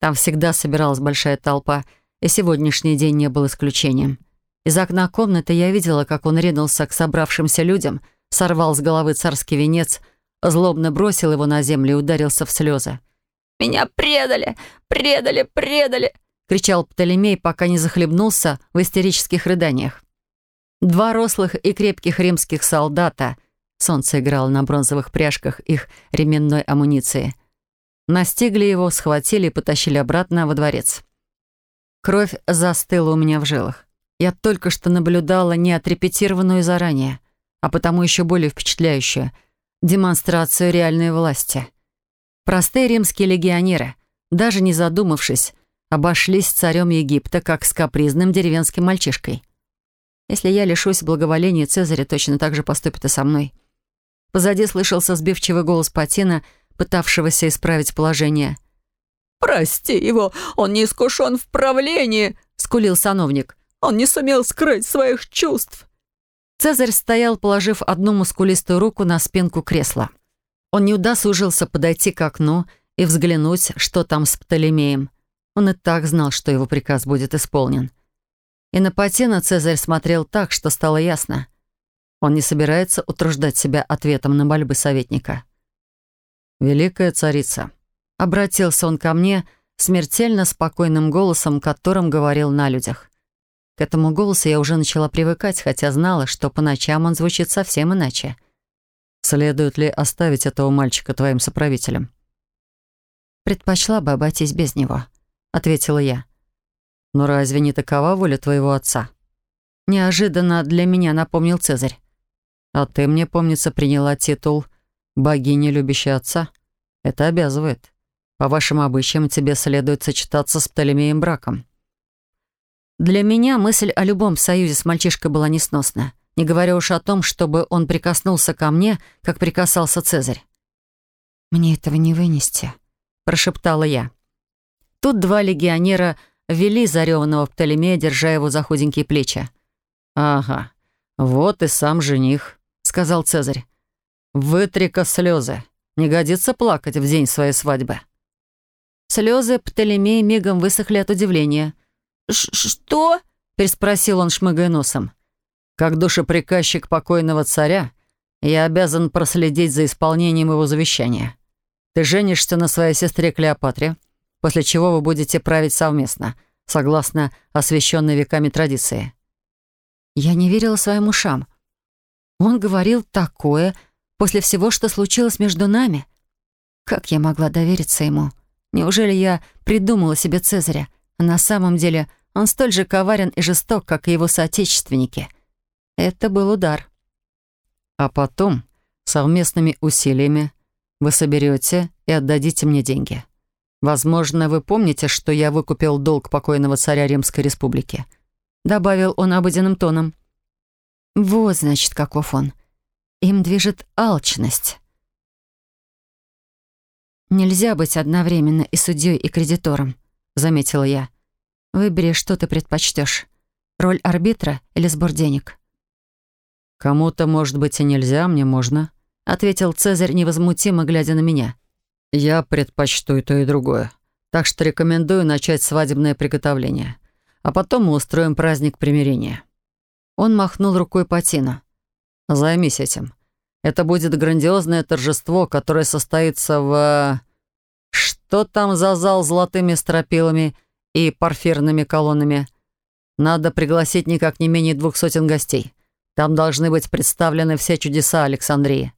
Там всегда собиралась большая толпа, и сегодняшний день не был исключением. Из окна комнаты я видела, как он ринулся к собравшимся людям, сорвал с головы царский венец, злобно бросил его на землю и ударился в слезы. Меня предали! Предали! Предали!» — кричал Птолемей, пока не захлебнулся в истерических рыданиях. Два рослых и крепких римских солдата — солнце играло на бронзовых пряжках их ременной амуниции — настигли его, схватили и потащили обратно во дворец. Кровь застыла у меня в жилах. Я только что наблюдала не отрепетированную заранее, а потому еще более впечатляющую демонстрацию реальной власти — Простые римские легионеры, даже не задумавшись, обошлись с царем Египта, как с капризным деревенским мальчишкой. Если я лишусь благоволения Цезаря, точно так же поступит и со мной. Позади слышался сбивчивый голос Патина, пытавшегося исправить положение. «Прости его, он не искушен в правлении!» — скулил сановник. «Он не сумел скрыть своих чувств!» Цезарь стоял, положив одну мускулистую руку на спинку кресла. Он не удосужился подойти к окну и взглянуть, что там с Птолемеем. Он и так знал, что его приказ будет исполнен. И на Патина Цезарь смотрел так, что стало ясно. Он не собирается утруждать себя ответом на мольбы советника. «Великая царица», — обратился он ко мне смертельно спокойным голосом, которым говорил на людях. К этому голосу я уже начала привыкать, хотя знала, что по ночам он звучит совсем иначе — Следует ли оставить этого мальчика твоим соправителем?» «Предпочла бы обойтись без него», — ответила я. «Но разве не такова воля твоего отца?» Неожиданно для меня напомнил Цезарь. «А ты мне, помнится, приняла титул богини, любящей отца. Это обязывает. По вашим обычаям тебе следует сочетаться с Птолемеем браком». Для меня мысль о любом союзе с мальчишкой была несносна не говоря уж о том, чтобы он прикоснулся ко мне, как прикасался Цезарь. «Мне этого не вынести», — прошептала я. Тут два легионера вели зареванного Птолемея, держа его за худенькие плечи. «Ага, вот и сам жених», — сказал Цезарь. «Вытрика слезы. Не годится плакать в день своей свадьбы». Слезы Птолемея мигом высохли от удивления. «Что?» — переспросил он, шмыгая носом. Как душеприказчик покойного царя, я обязан проследить за исполнением его завещания. Ты женишься на своей сестре Клеопатре, после чего вы будете править совместно, согласно освященной веками традиции». Я не верила своим ушам. Он говорил такое после всего, что случилось между нами. Как я могла довериться ему? Неужели я придумала себе Цезаря? На самом деле он столь же коварен и жесток, как и его соотечественники — это был удар. А потом совместными усилиями вы соберете и отдадите мне деньги. Возможно, вы помните, что я выкупил долг покойного царя Римской Республики. Добавил он обыденным тоном. Вот, значит, каков он. Им движет алчность. «Нельзя быть одновременно и судьей, и кредитором», — заметила я. «Выбери, что ты предпочтешь. Роль арбитра или сбор денег?» «Кому-то, может быть, и нельзя, мне можно», — ответил Цезарь, невозмутимо глядя на меня. «Я предпочту и то, и другое. Так что рекомендую начать свадебное приготовление. А потом мы устроим праздник примирения». Он махнул рукой Патина. «Займись этим. Это будет грандиозное торжество, которое состоится в... Э, что там за зал с золотыми стропилами и парфирными колоннами? Надо пригласить никак не менее двух сотен гостей. Там должны быть представлены все чудеса Александрии.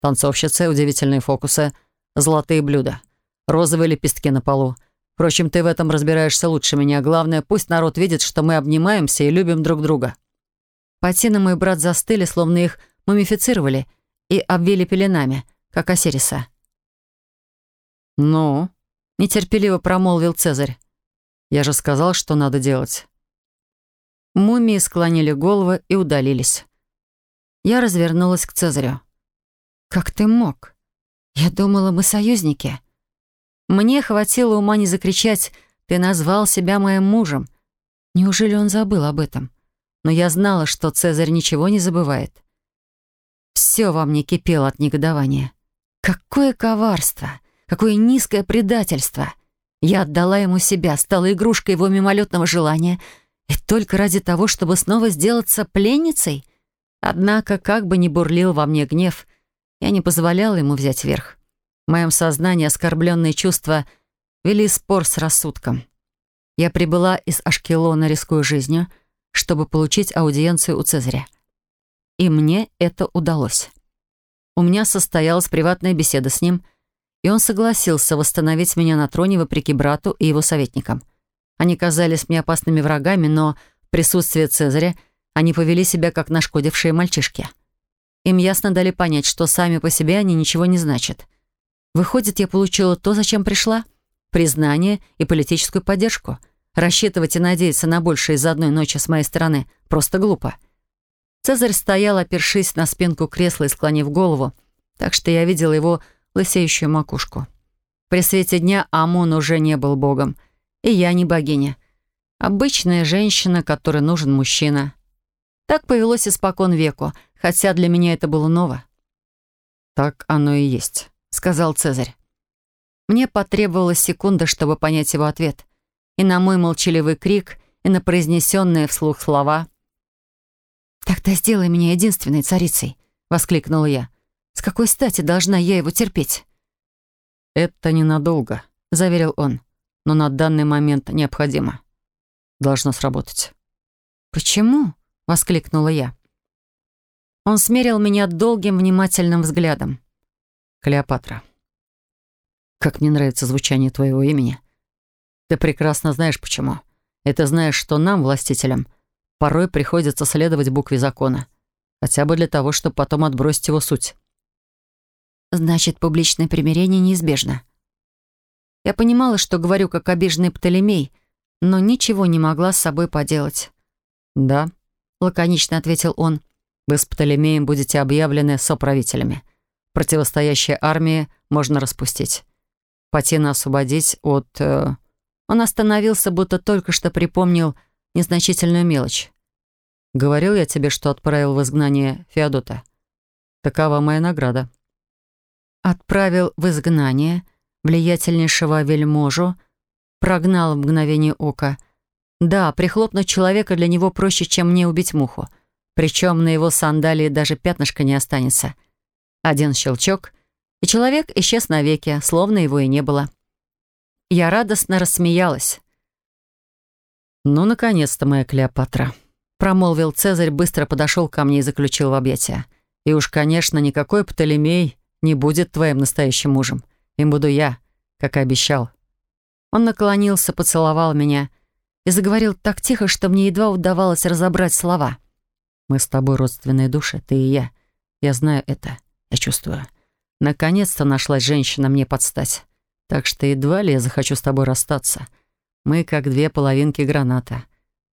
Танцовщицы, удивительные фокусы, золотые блюда, розовые лепестки на полу. Впрочем, ты в этом разбираешься лучше меня. Главное, пусть народ видит, что мы обнимаемся и любим друг друга». Патина мой брат застыли, словно их мумифицировали и обвили пеленами, как Осириса. «Ну?» — нетерпеливо промолвил Цезарь. «Я же сказал, что надо делать». Мумии склонили головы и удалились. Я развернулась к Цезарю. «Как ты мог? Я думала, мы союзники». Мне хватило ума не закричать «Ты назвал себя моим мужем». Неужели он забыл об этом? Но я знала, что Цезарь ничего не забывает. Все во мне кипело от негодования. Какое коварство! Какое низкое предательство! Я отдала ему себя, стала игрушкой его мимолетного желания — и только ради того, чтобы снова сделаться пленницей? Однако, как бы ни бурлил во мне гнев, я не позволяла ему взять верх. В моем сознании оскорбленные чувства вели спор с рассудком. Я прибыла из Ашкелона, рискуя жизнью, чтобы получить аудиенцию у Цезаря. И мне это удалось. У меня состоялась приватная беседа с ним, и он согласился восстановить меня на троне вопреки брату и его советникам — они казались мне опасными врагами, но в присутствии Цезаря они повели себя как нашкодившие мальчишки. Им ясно дали понять, что сами по себе они ничего не значат. Выходит, я получила то, зачем пришла? Признание и политическую поддержку. Рассчитывать и надеяться на большее из одной ночи с моей стороны просто глупо. Цезарь стоял, опершись на спинку кресла и склонив голову, так что я видела его лысеющую макушку. При свете дня Амон уже не был богом — и я не богиня. Обычная женщина, которой нужен мужчина. Так повелось испокон веку, хотя для меня это было ново. «Так оно и есть», — сказал Цезарь. Мне потребовалась секунда, чтобы понять его ответ. И на мой молчаливый крик, и на произнесенные вслух слова. «Тогда сделай меня единственной царицей», — воскликнула я. «С какой стати должна я его терпеть?» «Это ненадолго», — заверил он но на данный момент необходимо. Должно сработать. «Почему?» — воскликнула я. Он смерил меня долгим, внимательным взглядом. «Клеопатра, как мне нравится звучание твоего имени. Ты прекрасно знаешь, почему. И ты знаешь, что нам, властителям, порой приходится следовать букве закона, хотя бы для того, чтобы потом отбросить его суть». «Значит, публичное примирение неизбежно», я понимала, что говорю как обиженный Птолемей, но ничего не могла с собой поделать. «Да», — лаконично ответил он, — «вы с Птолемеем будете объявлены соправителями. Противостоящие армии можно распустить. Патина освободить от...» э... Он остановился, будто только что припомнил незначительную мелочь. «Говорил я тебе, что отправил в изгнание Феодота. Такова моя награда». «Отправил в изгнание?» влиятельнейшего вельможу, прогнал в мгновение ока. Да, прихлопнуть человека для него проще, чем мне убить муху. Причем на его сандалии даже пятнышко не останется. Один щелчок, и человек исчез навеки, словно его и не было. Я радостно рассмеялась. «Ну, наконец-то, моя Клеопатра», — промолвил Цезарь, быстро подошел ко мне и заключил в объятия. «И уж, конечно, никакой Птолемей не будет твоим настоящим мужем. Им буду я, как и обещал». Он наклонился, поцеловал меня и заговорил так тихо, что мне едва удавалось разобрать слова. «Мы с тобой родственные души, ты и я. Я знаю это, я чувствую. Наконец-то нашлась женщина мне подстать. Так что едва ли я захочу с тобой расстаться. Мы как две половинки граната.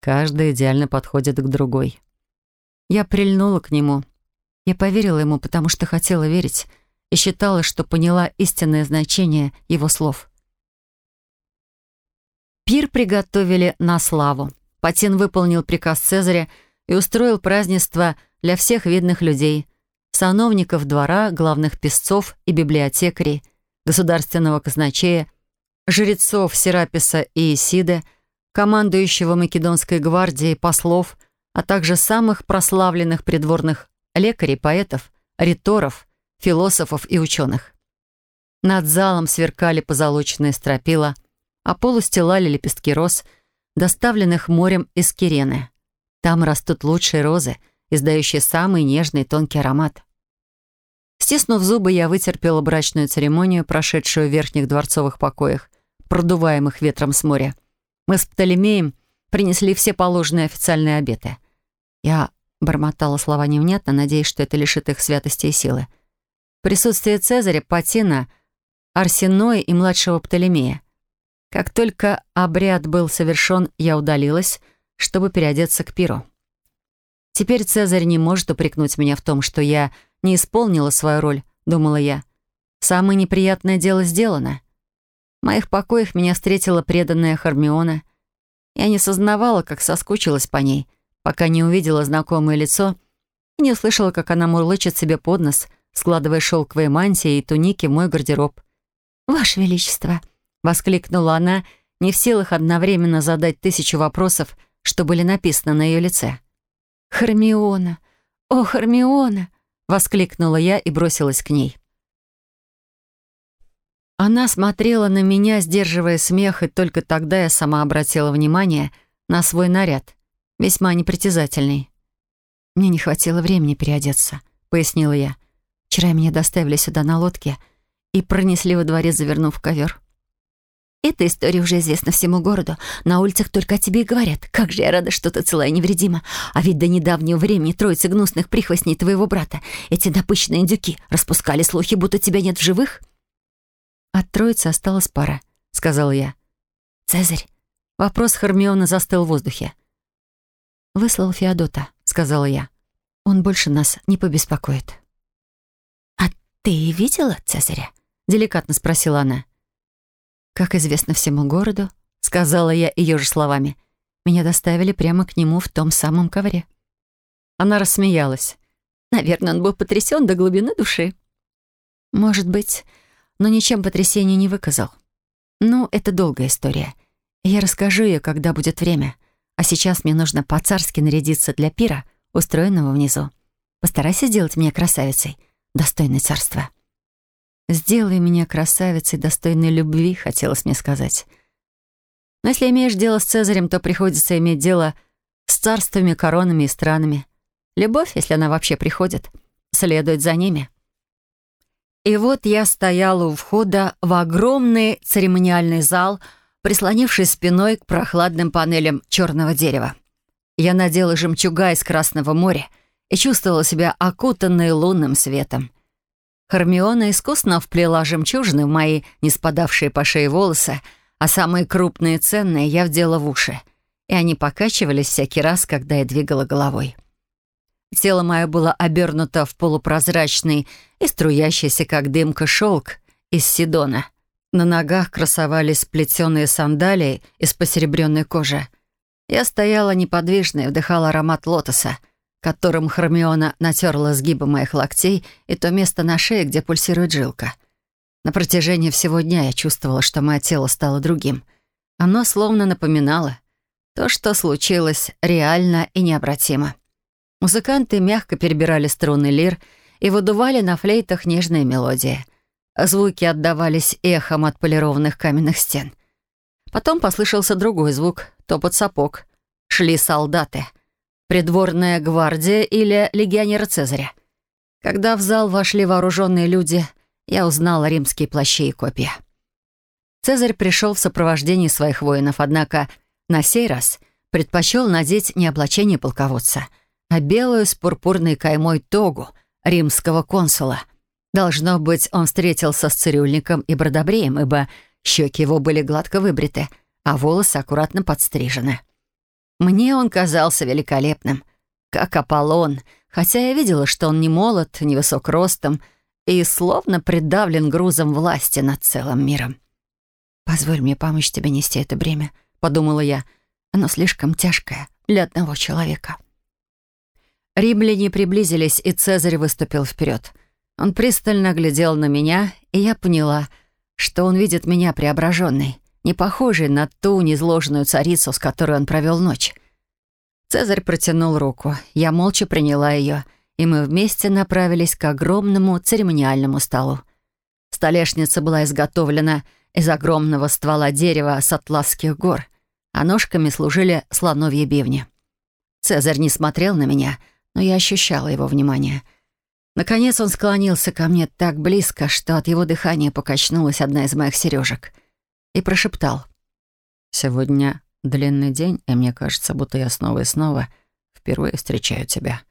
Каждая идеально подходит к другой». Я прильнула к нему. Я поверила ему, потому что хотела верить и считала, что поняла истинное значение его слов. Пир приготовили на славу. Патин выполнил приказ Цезаря и устроил празднество для всех видных людей, сановников двора, главных песцов и библиотекарей, государственного казначея, жрецов Сераписа и Исиды, командующего Македонской гвардией, послов, а также самых прославленных придворных лекарей, поэтов, риторов – философов и ученых. Над залом сверкали позолоченные стропила, а пол устилали лепестки роз, доставленных морем из Кирены. Там растут лучшие розы, издающие самый нежный тонкий аромат. Стиснув зубы, я вытерпела брачную церемонию, прошедшую в верхних дворцовых покоях, продуваемых ветром с моря. Мы с Птолемеем принесли все положенные официальные обеты. Я бормотала слова невнятно, надеясь, что это лишит их святости и силы. Присутствие Цезаря, Патина, Арсеноя и младшего Птолемея. Как только обряд был совершен, я удалилась, чтобы переодеться к пиру. Теперь Цезарь не может упрекнуть меня в том, что я не исполнила свою роль, думала я. Самое неприятное дело сделано. В моих покоях меня встретила преданная Хармиона. Я не сознавала, как соскучилась по ней, пока не увидела знакомое лицо и не услышала, как она мурлычет себе под нос — складывая шелковые мантии и туники в мой гардероб. «Ваше Величество!» — воскликнула она, не в силах одновременно задать тысячу вопросов, что были написаны на ее лице. «Хармиона! О, Хармиона!» — воскликнула я и бросилась к ней. Она смотрела на меня, сдерживая смех, и только тогда я сама обратила внимание на свой наряд, весьма непритязательный. «Мне не хватило времени переодеться», — пояснила я. Вчера меня доставили сюда на лодке и пронесли во дворе, завернув в ковер. Эта история уже известна всему городу. На улицах только о тебе и говорят. Как же я рада, что ты цела и невредима. А ведь до недавнего времени троицы гнусных прихвостней твоего брата, эти напыщенные индюки, распускали слухи, будто тебя нет в живых. От троицы осталась пара, — сказал я. Цезарь. Вопрос Хармиона застыл в воздухе. «Выслал Феодота», — сказала я. «Он больше нас не побеспокоит». «Ты видела Цезаря?» — деликатно спросила она. «Как известно всему городу», — сказала я ее же словами, «меня доставили прямо к нему в том самом ковре». Она рассмеялась. Наверное, он был потрясен до глубины души. Может быть, но ничем потрясения не выказал. Ну, это долгая история. Я расскажу ее, когда будет время. А сейчас мне нужно по-царски нарядиться для пира, устроенного внизу. Постарайся сделать меня красавицей достойны царства. «Сделай меня красавицей, достойной любви», — хотелось мне сказать. Но если имеешь дело с Цезарем, то приходится иметь дело с царствами, коронами и странами. Любовь, если она вообще приходит, следует за ними. И вот я стояла у входа в огромный церемониальный зал, прислонившись спиной к прохладным панелям черного дерева. Я надела жемчуга из Красного моря — и чувствовала себя окутанной лунным светом. Хармиона искусно вплела жемчужины в мои не спадавшие по шее волосы, а самые крупные и ценные я вдела в уши, и они покачивались всякий раз, когда я двигала головой. Тело мое было обернуто в полупрозрачный и струящийся, как дымка, шелк из седона. На ногах красовались плетеные сандалии из посеребренной кожи. Я стояла неподвижно и вдыхала аромат лотоса — которым Хармиона натерла сгибы моих локтей и то место на шее, где пульсирует жилка. На протяжении всего дня я чувствовала, что мое тело стало другим. Оно словно напоминало то, что случилось реально и необратимо. Музыканты мягко перебирали струны лир и выдували на флейтах нежные мелодии. Звуки отдавались эхом от полированных каменных стен. Потом послышался другой звук — топот сапог. Шли солдаты — придворная гвардия или легионеры Цезаря. Когда в зал вошли вооруженные люди, я узнала римские плащи и копья. Цезарь пришел в сопровождении своих воинов, однако на сей раз предпочел надеть не облачение полководца, а белую с пурпурной каймой тогу римского консула. Должно быть, он встретился с цирюльником и бродобреем, ибо щеки его были гладко выбриты, а волосы аккуратно подстрижены. Мне он казался великолепным, как Аполлон, хотя я видела, что он не молод, невысок ростом и словно придавлен грузом власти над целым миром. «Позволь мне помочь тебе нести это бремя», — подумала я. «Оно слишком тяжкое для одного человека». Римляне приблизились, и Цезарь выступил вперед. Он пристально глядел на меня, и я поняла, что он видит меня преображенной не похожей на ту незложенную царицу, с которой он провел ночь. Цезарь протянул руку. Я молча приняла ее, и мы вместе направились к огромному церемониальному столу. Столешница была изготовлена из огромного ствола дерева с Атласских гор, а ножками служили слоновьи бивни. Цезарь не смотрел на меня, но я ощущала его внимание. Наконец он склонился ко мне так близко, что от его дыхания покачнулась одна из моих сережек — и прошептал. «Сегодня длинный день, и мне кажется, будто я снова и снова впервые встречаю тебя,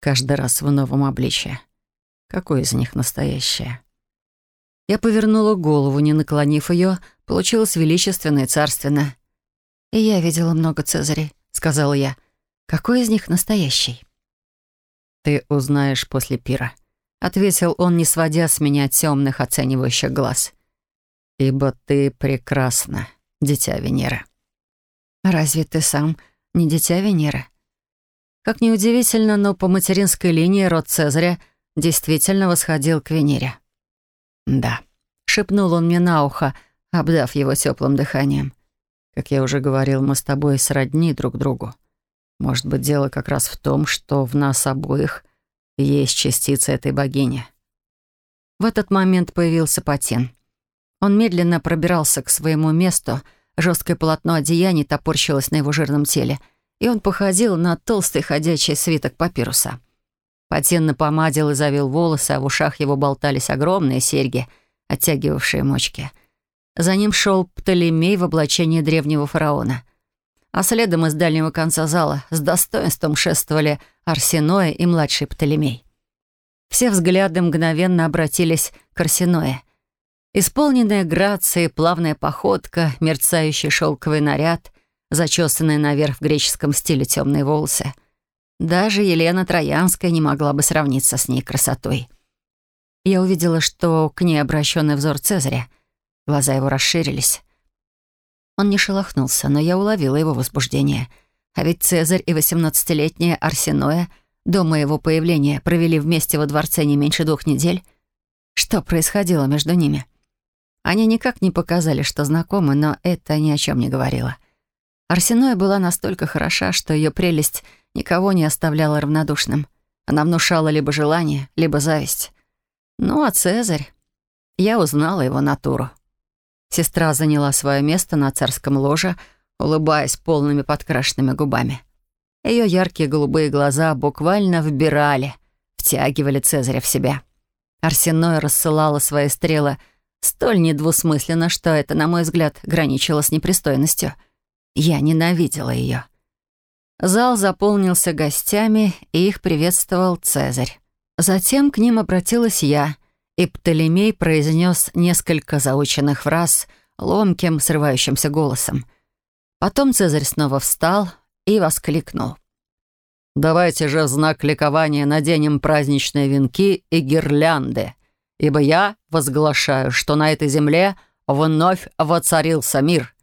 каждый раз в новом обличье. Какое из них настоящее?» Я повернула голову, не наклонив ее, получилось величественно и царственно. «И я видела много Цезарей», — сказала я. «Какой из них настоящий?» «Ты узнаешь после пира», — ответил он, не сводя с меня темных оценивающих глаз ибо ты прекрасна, дитя Венеры». «Разве ты сам не дитя Венеры?» Как ни удивительно, но по материнской линии род Цезаря действительно восходил к Венере. «Да», — шепнул он мне на ухо, обдав его теплым дыханием. «Как я уже говорил, мы с тобой сродни друг другу. Может быть, дело как раз в том, что в нас обоих есть частица этой богини». В этот момент появился Патин. Он медленно пробирался к своему месту, жесткое полотно одеяний топорщилось на его жирном теле, и он походил на толстый ходячий свиток папируса. Потен помадил и завил волосы, а в ушах его болтались огромные серьги, оттягивавшие мочки. За ним шел Птолемей в облачении древнего фараона. А следом из дальнего конца зала с достоинством шествовали Арсеноя и младший Птолемей. Все взгляды мгновенно обратились к Арсеное — Исполненная грация, плавная походка, мерцающий шелковый наряд, зачесанные наверх в греческом стиле темные волосы. Даже Елена Троянская не могла бы сравниться с ней красотой. Я увидела, что к ней обращенный взор Цезаря. Глаза его расширились. Он не шелохнулся, но я уловила его возбуждение. А ведь Цезарь и восемнадцатилетняя Арсеноя до моего появления провели вместе во дворце не меньше двух недель. Что происходило между ними? — они никак не показали, что знакомы, но это ни о чем не говорило. Арсеноя была настолько хороша, что ее прелесть никого не оставляла равнодушным. Она внушала либо желание, либо зависть. Ну а Цезарь... Я узнала его натуру. Сестра заняла свое место на царском ложе, улыбаясь полными подкрашенными губами. Ее яркие голубые глаза буквально вбирали, втягивали Цезаря в себя. Арсеноя рассылала свои стрелы Столь недвусмысленно, что это, на мой взгляд, граничило с непристойностью. Я ненавидела ее. Зал заполнился гостями, и их приветствовал Цезарь. Затем к ним обратилась я, и Птолемей произнес несколько заученных фраз ломким, срывающимся голосом. Потом Цезарь снова встал и воскликнул. «Давайте же в знак ликования наденем праздничные венки и гирлянды» ибо я возглашаю, что на этой земле вновь воцарился мир.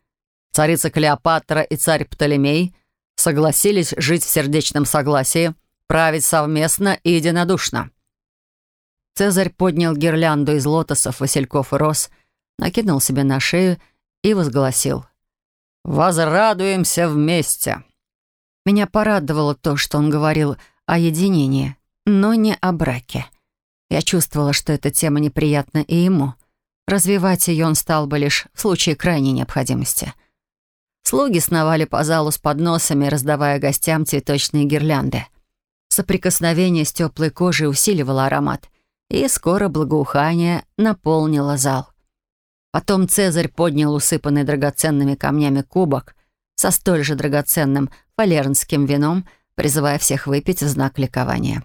Царица Клеопатра и царь Птолемей согласились жить в сердечном согласии, править совместно и единодушно. Цезарь поднял гирлянду из лотосов, васильков и роз, накинул себе на шею и возгласил. «Возрадуемся вместе!» Меня порадовало то, что он говорил о единении, но не о браке. Я чувствовала, что эта тема неприятна и ему. Развивать ее он стал бы лишь в случае крайней необходимости. Слуги сновали по залу с подносами, раздавая гостям цветочные гирлянды. Соприкосновение с теплой кожей усиливало аромат, и скоро благоухание наполнило зал. Потом Цезарь поднял усыпанный драгоценными камнями кубок со столь же драгоценным фалернским вином, призывая всех выпить в знак ликования.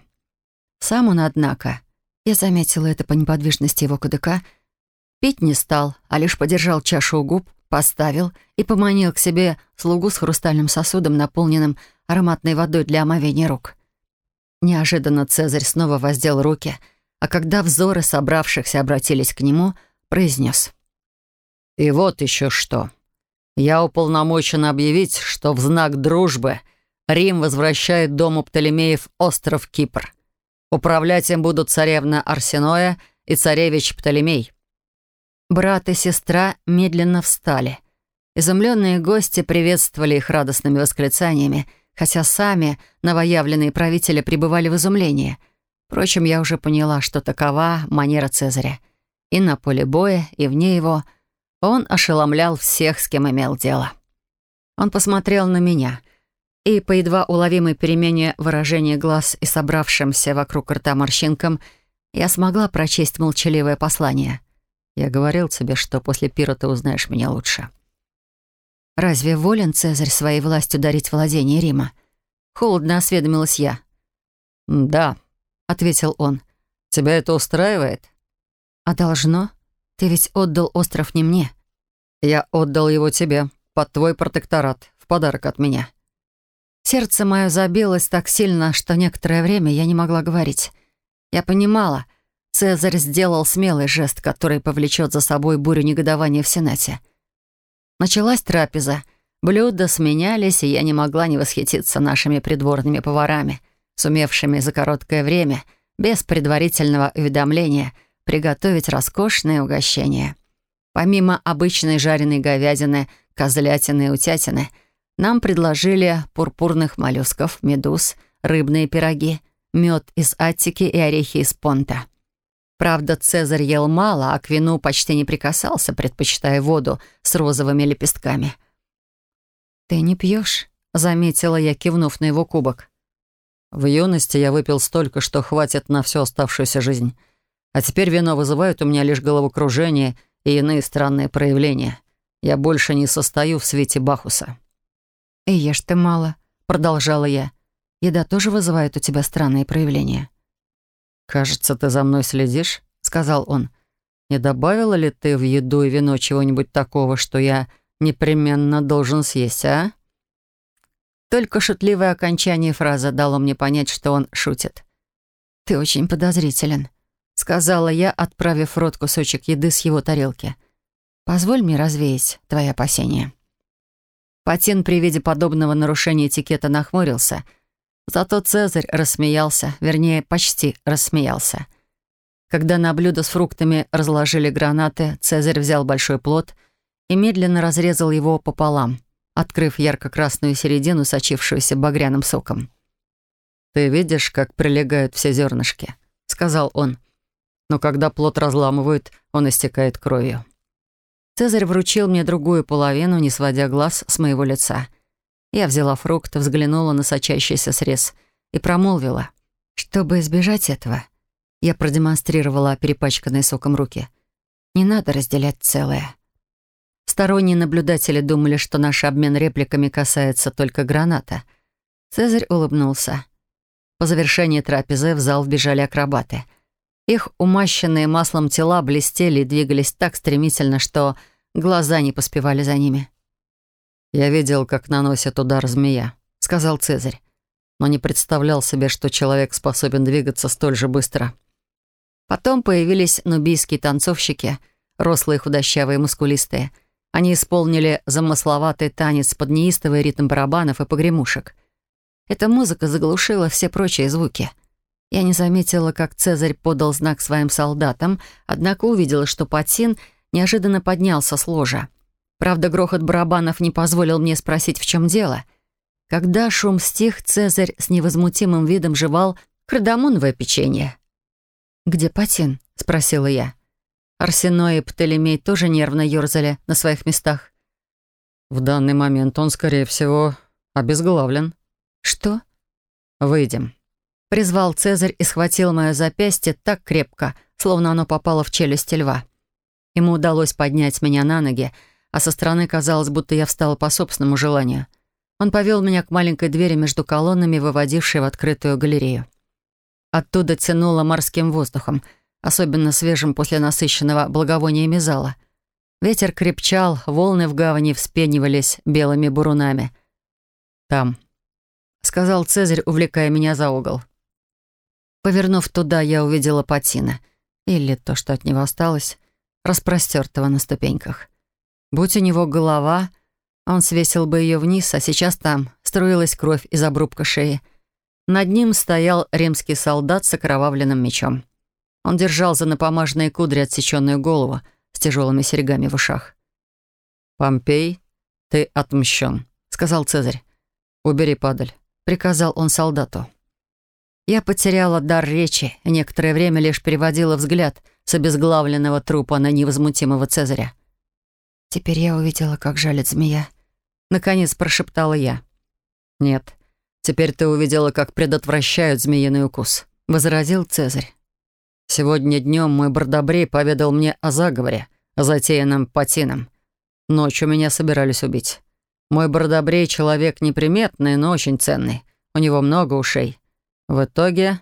Сам он, однако, я заметила это по неподвижности его кадыка. Пить не стал, а лишь подержал чашу у губ, поставил и поманил к себе слугу с хрустальным сосудом, наполненным ароматной водой для омовения рук. Неожиданно Цезарь снова воздел руки, а когда взоры собравшихся обратились к нему, произнес. «И вот еще что. Я уполномочен объявить, что в знак дружбы Рим возвращает дому Птолемеев остров Кипр» Управлять им будут царевна Арсеноя и царевич Птолемей. Брат и сестра медленно встали. Изумленные гости приветствовали их радостными восклицаниями, хотя сами новоявленные правители пребывали в изумлении. Впрочем, я уже поняла, что такова манера Цезаря. И на поле боя, и вне его. Он ошеломлял всех, с кем имел дело. Он посмотрел на меня — и по едва уловимой перемене выражения глаз и собравшимся вокруг рта морщинкам я смогла прочесть молчаливое послание. «Я говорил тебе, что после пира ты узнаешь меня лучше». «Разве волен Цезарь своей властью дарить владение Рима?» Холодно осведомилась я. «Да», — ответил он. «Тебя это устраивает?» «А должно? Ты ведь отдал остров не мне». «Я отдал его тебе, под твой протекторат, в подарок от меня. Сердце мое забилось так сильно, что некоторое время я не могла говорить. Я понимала, Цезарь сделал смелый жест, который повлечет за собой бурю негодования в Сенате. Началась трапеза. Блюда сменялись, и я не могла не восхититься нашими придворными поварами, сумевшими за короткое время, без предварительного уведомления, приготовить роскошные угощения. Помимо обычной жареной говядины, козлятины и утятины — нам предложили пурпурных моллюсков, медуз, рыбные пироги, мед из Аттики и орехи из Понта. Правда, Цезарь ел мало, а к вину почти не прикасался, предпочитая воду с розовыми лепестками. «Ты не пьешь?» — заметила я, кивнув на его кубок. «В юности я выпил столько, что хватит на всю оставшуюся жизнь. А теперь вино вызывает у меня лишь головокружение и иные странные проявления. Я больше не состою в свете Бахуса». «И ешь ты мало», — продолжала я. «Еда тоже вызывает у тебя странные проявления». «Кажется, ты за мной следишь», — сказал он. «Не добавила ли ты в еду и вино чего-нибудь такого, что я непременно должен съесть, а?» Только шутливое окончание фразы дало мне понять, что он шутит. «Ты очень подозрителен», — сказала я, отправив в рот кусочек еды с его тарелки. «Позволь мне развеять твои опасения». Патин при виде подобного нарушения этикета нахмурился. Зато Цезарь рассмеялся, вернее, почти рассмеялся. Когда на блюдо с фруктами разложили гранаты, Цезарь взял большой плод и медленно разрезал его пополам, открыв ярко-красную середину, сочившуюся багряным соком. «Ты видишь, как прилегают все зернышки», — сказал он. «Но когда плод разламывают, он истекает кровью». Цезарь вручил мне другую половину, не сводя глаз с моего лица. Я взяла фрукт, взглянула на сочащийся срез и промолвила. «Чтобы избежать этого...» Я продемонстрировала перепачканные соком руки. «Не надо разделять целое». Сторонние наблюдатели думали, что наш обмен репликами касается только граната. Цезарь улыбнулся. По завершении трапезы в зал вбежали акробаты — их умащенные маслом тела блестели и двигались так стремительно, что глаза не поспевали за ними. «Я видел, как наносит удар змея», — сказал Цезарь, но не представлял себе, что человек способен двигаться столь же быстро. Потом появились нубийские танцовщики, рослые, худощавые, мускулистые. Они исполнили замысловатый танец под неистовый ритм барабанов и погремушек. Эта музыка заглушила все прочие звуки — я не заметила, как Цезарь подал знак своим солдатам, однако увидела, что Патин неожиданно поднялся с ложа. Правда, грохот барабанов не позволил мне спросить, в чем дело. Когда шум стих, Цезарь с невозмутимым видом жевал кардамоновое печенье. «Где Патин?» — спросила я. Арсеной и Птолемей тоже нервно ерзали на своих местах. «В данный момент он, скорее всего, обезглавлен». «Что?» «Выйдем», призвал Цезарь и схватил мое запястье так крепко, словно оно попало в челюсть льва. Ему удалось поднять меня на ноги, а со стороны казалось, будто я встала по собственному желанию. Он повел меня к маленькой двери между колоннами, выводившей в открытую галерею. Оттуда тянуло морским воздухом, особенно свежим после насыщенного благовониями зала. Ветер крепчал, волны в гавани вспенивались белыми бурунами. «Там», — сказал Цезарь, увлекая меня за угол. Повернув туда, я увидела патина, или то, что от него осталось, распростертого на ступеньках. Будь у него голова, он свесил бы ее вниз, а сейчас там струилась кровь из обрубка шеи. Над ним стоял римский солдат с окровавленным мечом. Он держал за напомаженные кудри отсеченную голову с тяжелыми серьгами в ушах. «Помпей, ты отмщен», — сказал Цезарь. «Убери падаль», — приказал он солдату. Я потеряла дар речи и некоторое время лишь переводила взгляд с обезглавленного трупа на невозмутимого Цезаря. «Теперь я увидела, как жалит змея», — наконец прошептала я. «Нет, теперь ты увидела, как предотвращают змеиный укус», — возразил Цезарь. «Сегодня днем мой бардобрей поведал мне о заговоре, затеянном патином. Ночью меня собирались убить. Мой бардобрей — человек неприметный, но очень ценный. У него много ушей». В итоге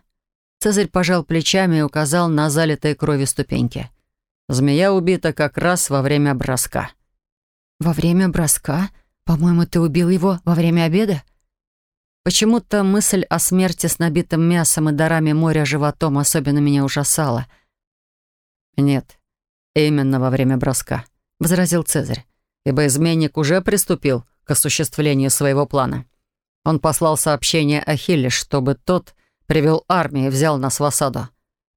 Цезарь пожал плечами и указал на залитые кровью ступеньки. Змея убита как раз во время броска. «Во время броска? По-моему, ты убил его во время обеда?» Почему-то мысль о смерти с набитым мясом и дарами моря животом особенно меня ужасала. «Нет, именно во время броска», — возразил Цезарь, «ибо изменник уже приступил к осуществлению своего плана». Он послал сообщение Ахилле, чтобы тот привел армию и взял нас в осаду.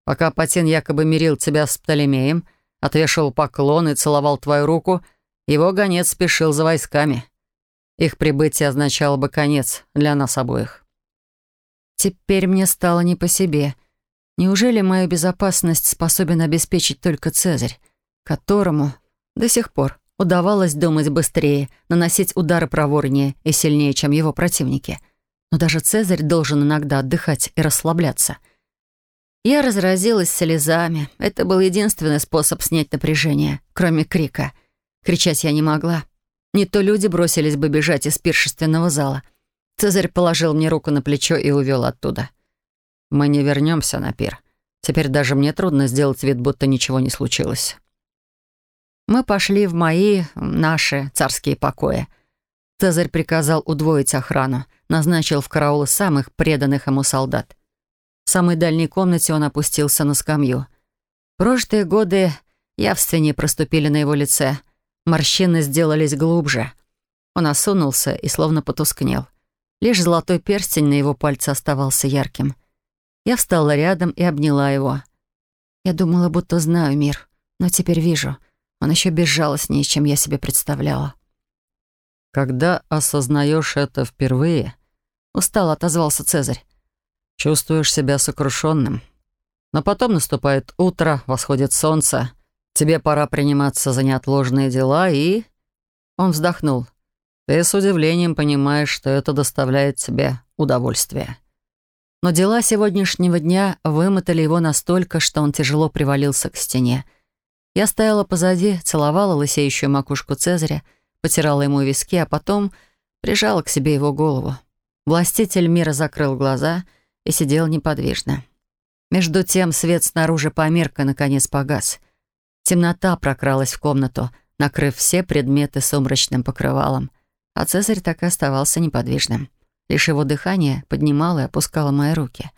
Пока Патин якобы мирил тебя с Птолемеем, отвешивал поклон и целовал твою руку, его гонец спешил за войсками. Их прибытие означало бы конец для нас обоих. Теперь мне стало не по себе. Неужели мою безопасность способен обеспечить только Цезарь, которому до сих пор Удавалось думать быстрее, наносить удары проворнее и сильнее, чем его противники. Но даже Цезарь должен иногда отдыхать и расслабляться. Я разразилась слезами. Это был единственный способ снять напряжение, кроме крика. Кричать я не могла. Не то люди бросились бы бежать из пиршественного зала. Цезарь положил мне руку на плечо и увел оттуда. «Мы не вернемся на пир. Теперь даже мне трудно сделать вид, будто ничего не случилось». Мы пошли в мои, наши, царские покои. Цезарь приказал удвоить охрану, назначил в караулы самых преданных ему солдат. В самой дальней комнате он опустился на скамью. Прошлые годы явственнее проступили на его лице. Морщины сделались глубже. Он осунулся и словно потускнел. Лишь золотой перстень на его пальце оставался ярким. Я встала рядом и обняла его. Я думала, будто знаю мир, но теперь вижу — он еще безжалостнее, чем я себе представляла. «Когда осознаешь это впервые», — устало отозвался Цезарь, — «чувствуешь себя сокрушенным. Но потом наступает утро, восходит солнце, тебе пора приниматься за неотложные дела, и...» Он вздохнул. «Ты с удивлением понимаешь, что это доставляет тебе удовольствие». Но дела сегодняшнего дня вымотали его настолько, что он тяжело привалился к стене, я стояла позади, целовала лысеющую макушку Цезаря, потирала ему виски, а потом прижала к себе его голову. Властитель мира закрыл глаза и сидел неподвижно. Между тем свет снаружи померк и, наконец, погас. Темнота прокралась в комнату, накрыв все предметы сумрачным покрывалом, а Цезарь так и оставался неподвижным. Лишь его дыхание поднимало и опускало мои руки.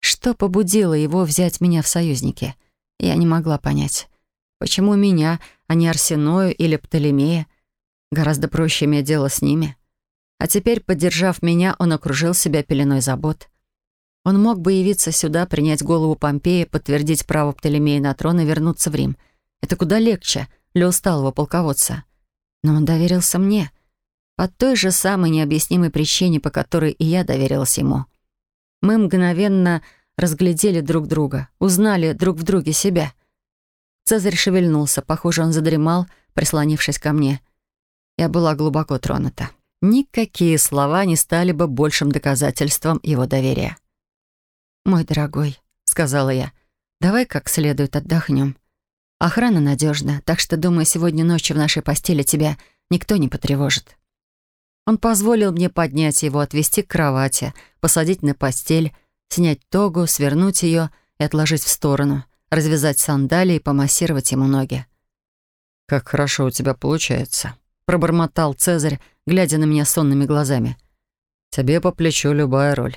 Что побудило его взять меня в союзники? Я не могла понять. Почему меня, а не Арсеною или Птолемея? Гораздо проще иметь дело с ними. А теперь, поддержав меня, он окружил себя пеленой забот. Он мог бы явиться сюда, принять голову Помпея, подтвердить право Птолемея на трон и вернуться в Рим. Это куда легче для усталого полководца. Но он доверился мне. По той же самой необъяснимой причине, по которой и я доверилась ему. Мы мгновенно разглядели друг друга, узнали друг в друге себя. Цезарь шевельнулся. Похоже, он задремал, прислонившись ко мне. Я была глубоко тронута. Никакие слова не стали бы большим доказательством его доверия. «Мой дорогой», — сказала я, — «давай как следует отдохнем. Охрана надежна, так что, думаю, сегодня ночью в нашей постели тебя никто не потревожит». Он позволил мне поднять его, отвести к кровати, посадить на постель, снять тогу, свернуть ее и отложить в сторону развязать сандалии и помассировать ему ноги. «Как хорошо у тебя получается», — пробормотал Цезарь, глядя на меня сонными глазами. «Тебе по плечу любая роль.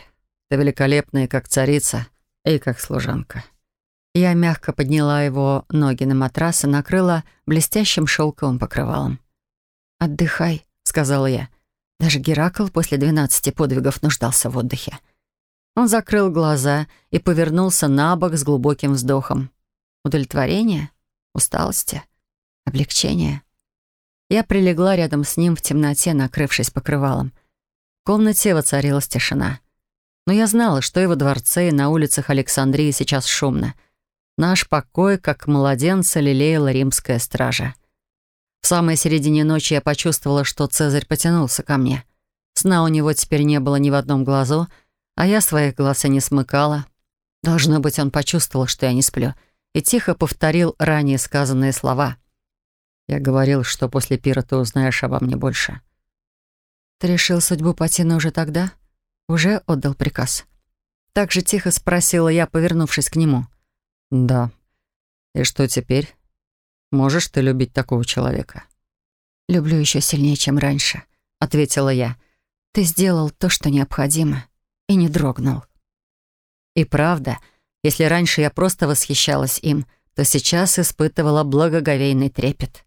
Ты великолепная как царица и как служанка». Я мягко подняла его ноги на матрас и накрыла блестящим шелковым покрывалом. «Отдыхай», — сказала я. Даже Геракл после двенадцати подвигов нуждался в отдыхе. Он закрыл глаза и повернулся на бок с глубоким вздохом. Удовлетворение? Усталости? Облегчение? Я прилегла рядом с ним в темноте, накрывшись покрывалом. В комнате воцарилась тишина. Но я знала, что и во дворце, и на улицах Александрии сейчас шумно. Наш покой, как младенца, лелеяла римская стража. В самой середине ночи я почувствовала, что Цезарь потянулся ко мне. Сна у него теперь не было ни в одном глазу — а я своих глаз и не смыкала. Должно быть, он почувствовал, что я не сплю, и тихо повторил ранее сказанные слова. «Я говорил, что после пира ты узнаешь обо мне больше». «Ты решил судьбу Патина уже тогда? Уже отдал приказ?» Так же тихо спросила я, повернувшись к нему. «Да. И что теперь? Можешь ты любить такого человека?» «Люблю еще сильнее, чем раньше», — ответила я. «Ты сделал то, что необходимо и не дрогнул. И правда, если раньше я просто восхищалась им, то сейчас испытывала благоговейный трепет.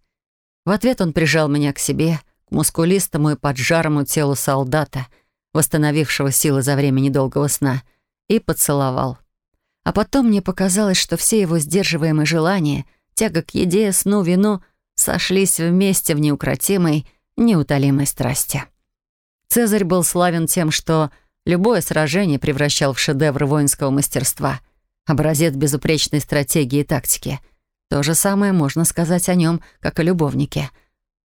В ответ он прижал меня к себе, к мускулистому и поджарому телу солдата, восстановившего силы за время недолгого сна, и поцеловал. А потом мне показалось, что все его сдерживаемые желания, тяга к еде, сну, вину, сошлись вместе в неукротимой, неутолимой страсти. Цезарь был славен тем, что Любое сражение превращал в шедевр воинского мастерства, образец безупречной стратегии и тактики. То же самое можно сказать о нем, как о любовнике.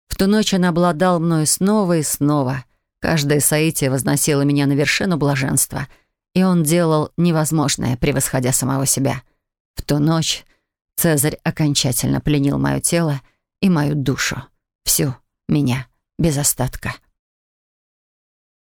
В ту ночь он обладал мною снова и снова. Каждое соитие возносило меня на вершину блаженства, и он делал невозможное, превосходя самого себя. В ту ночь Цезарь окончательно пленил мое тело и мою душу. Всю меня, без остатка.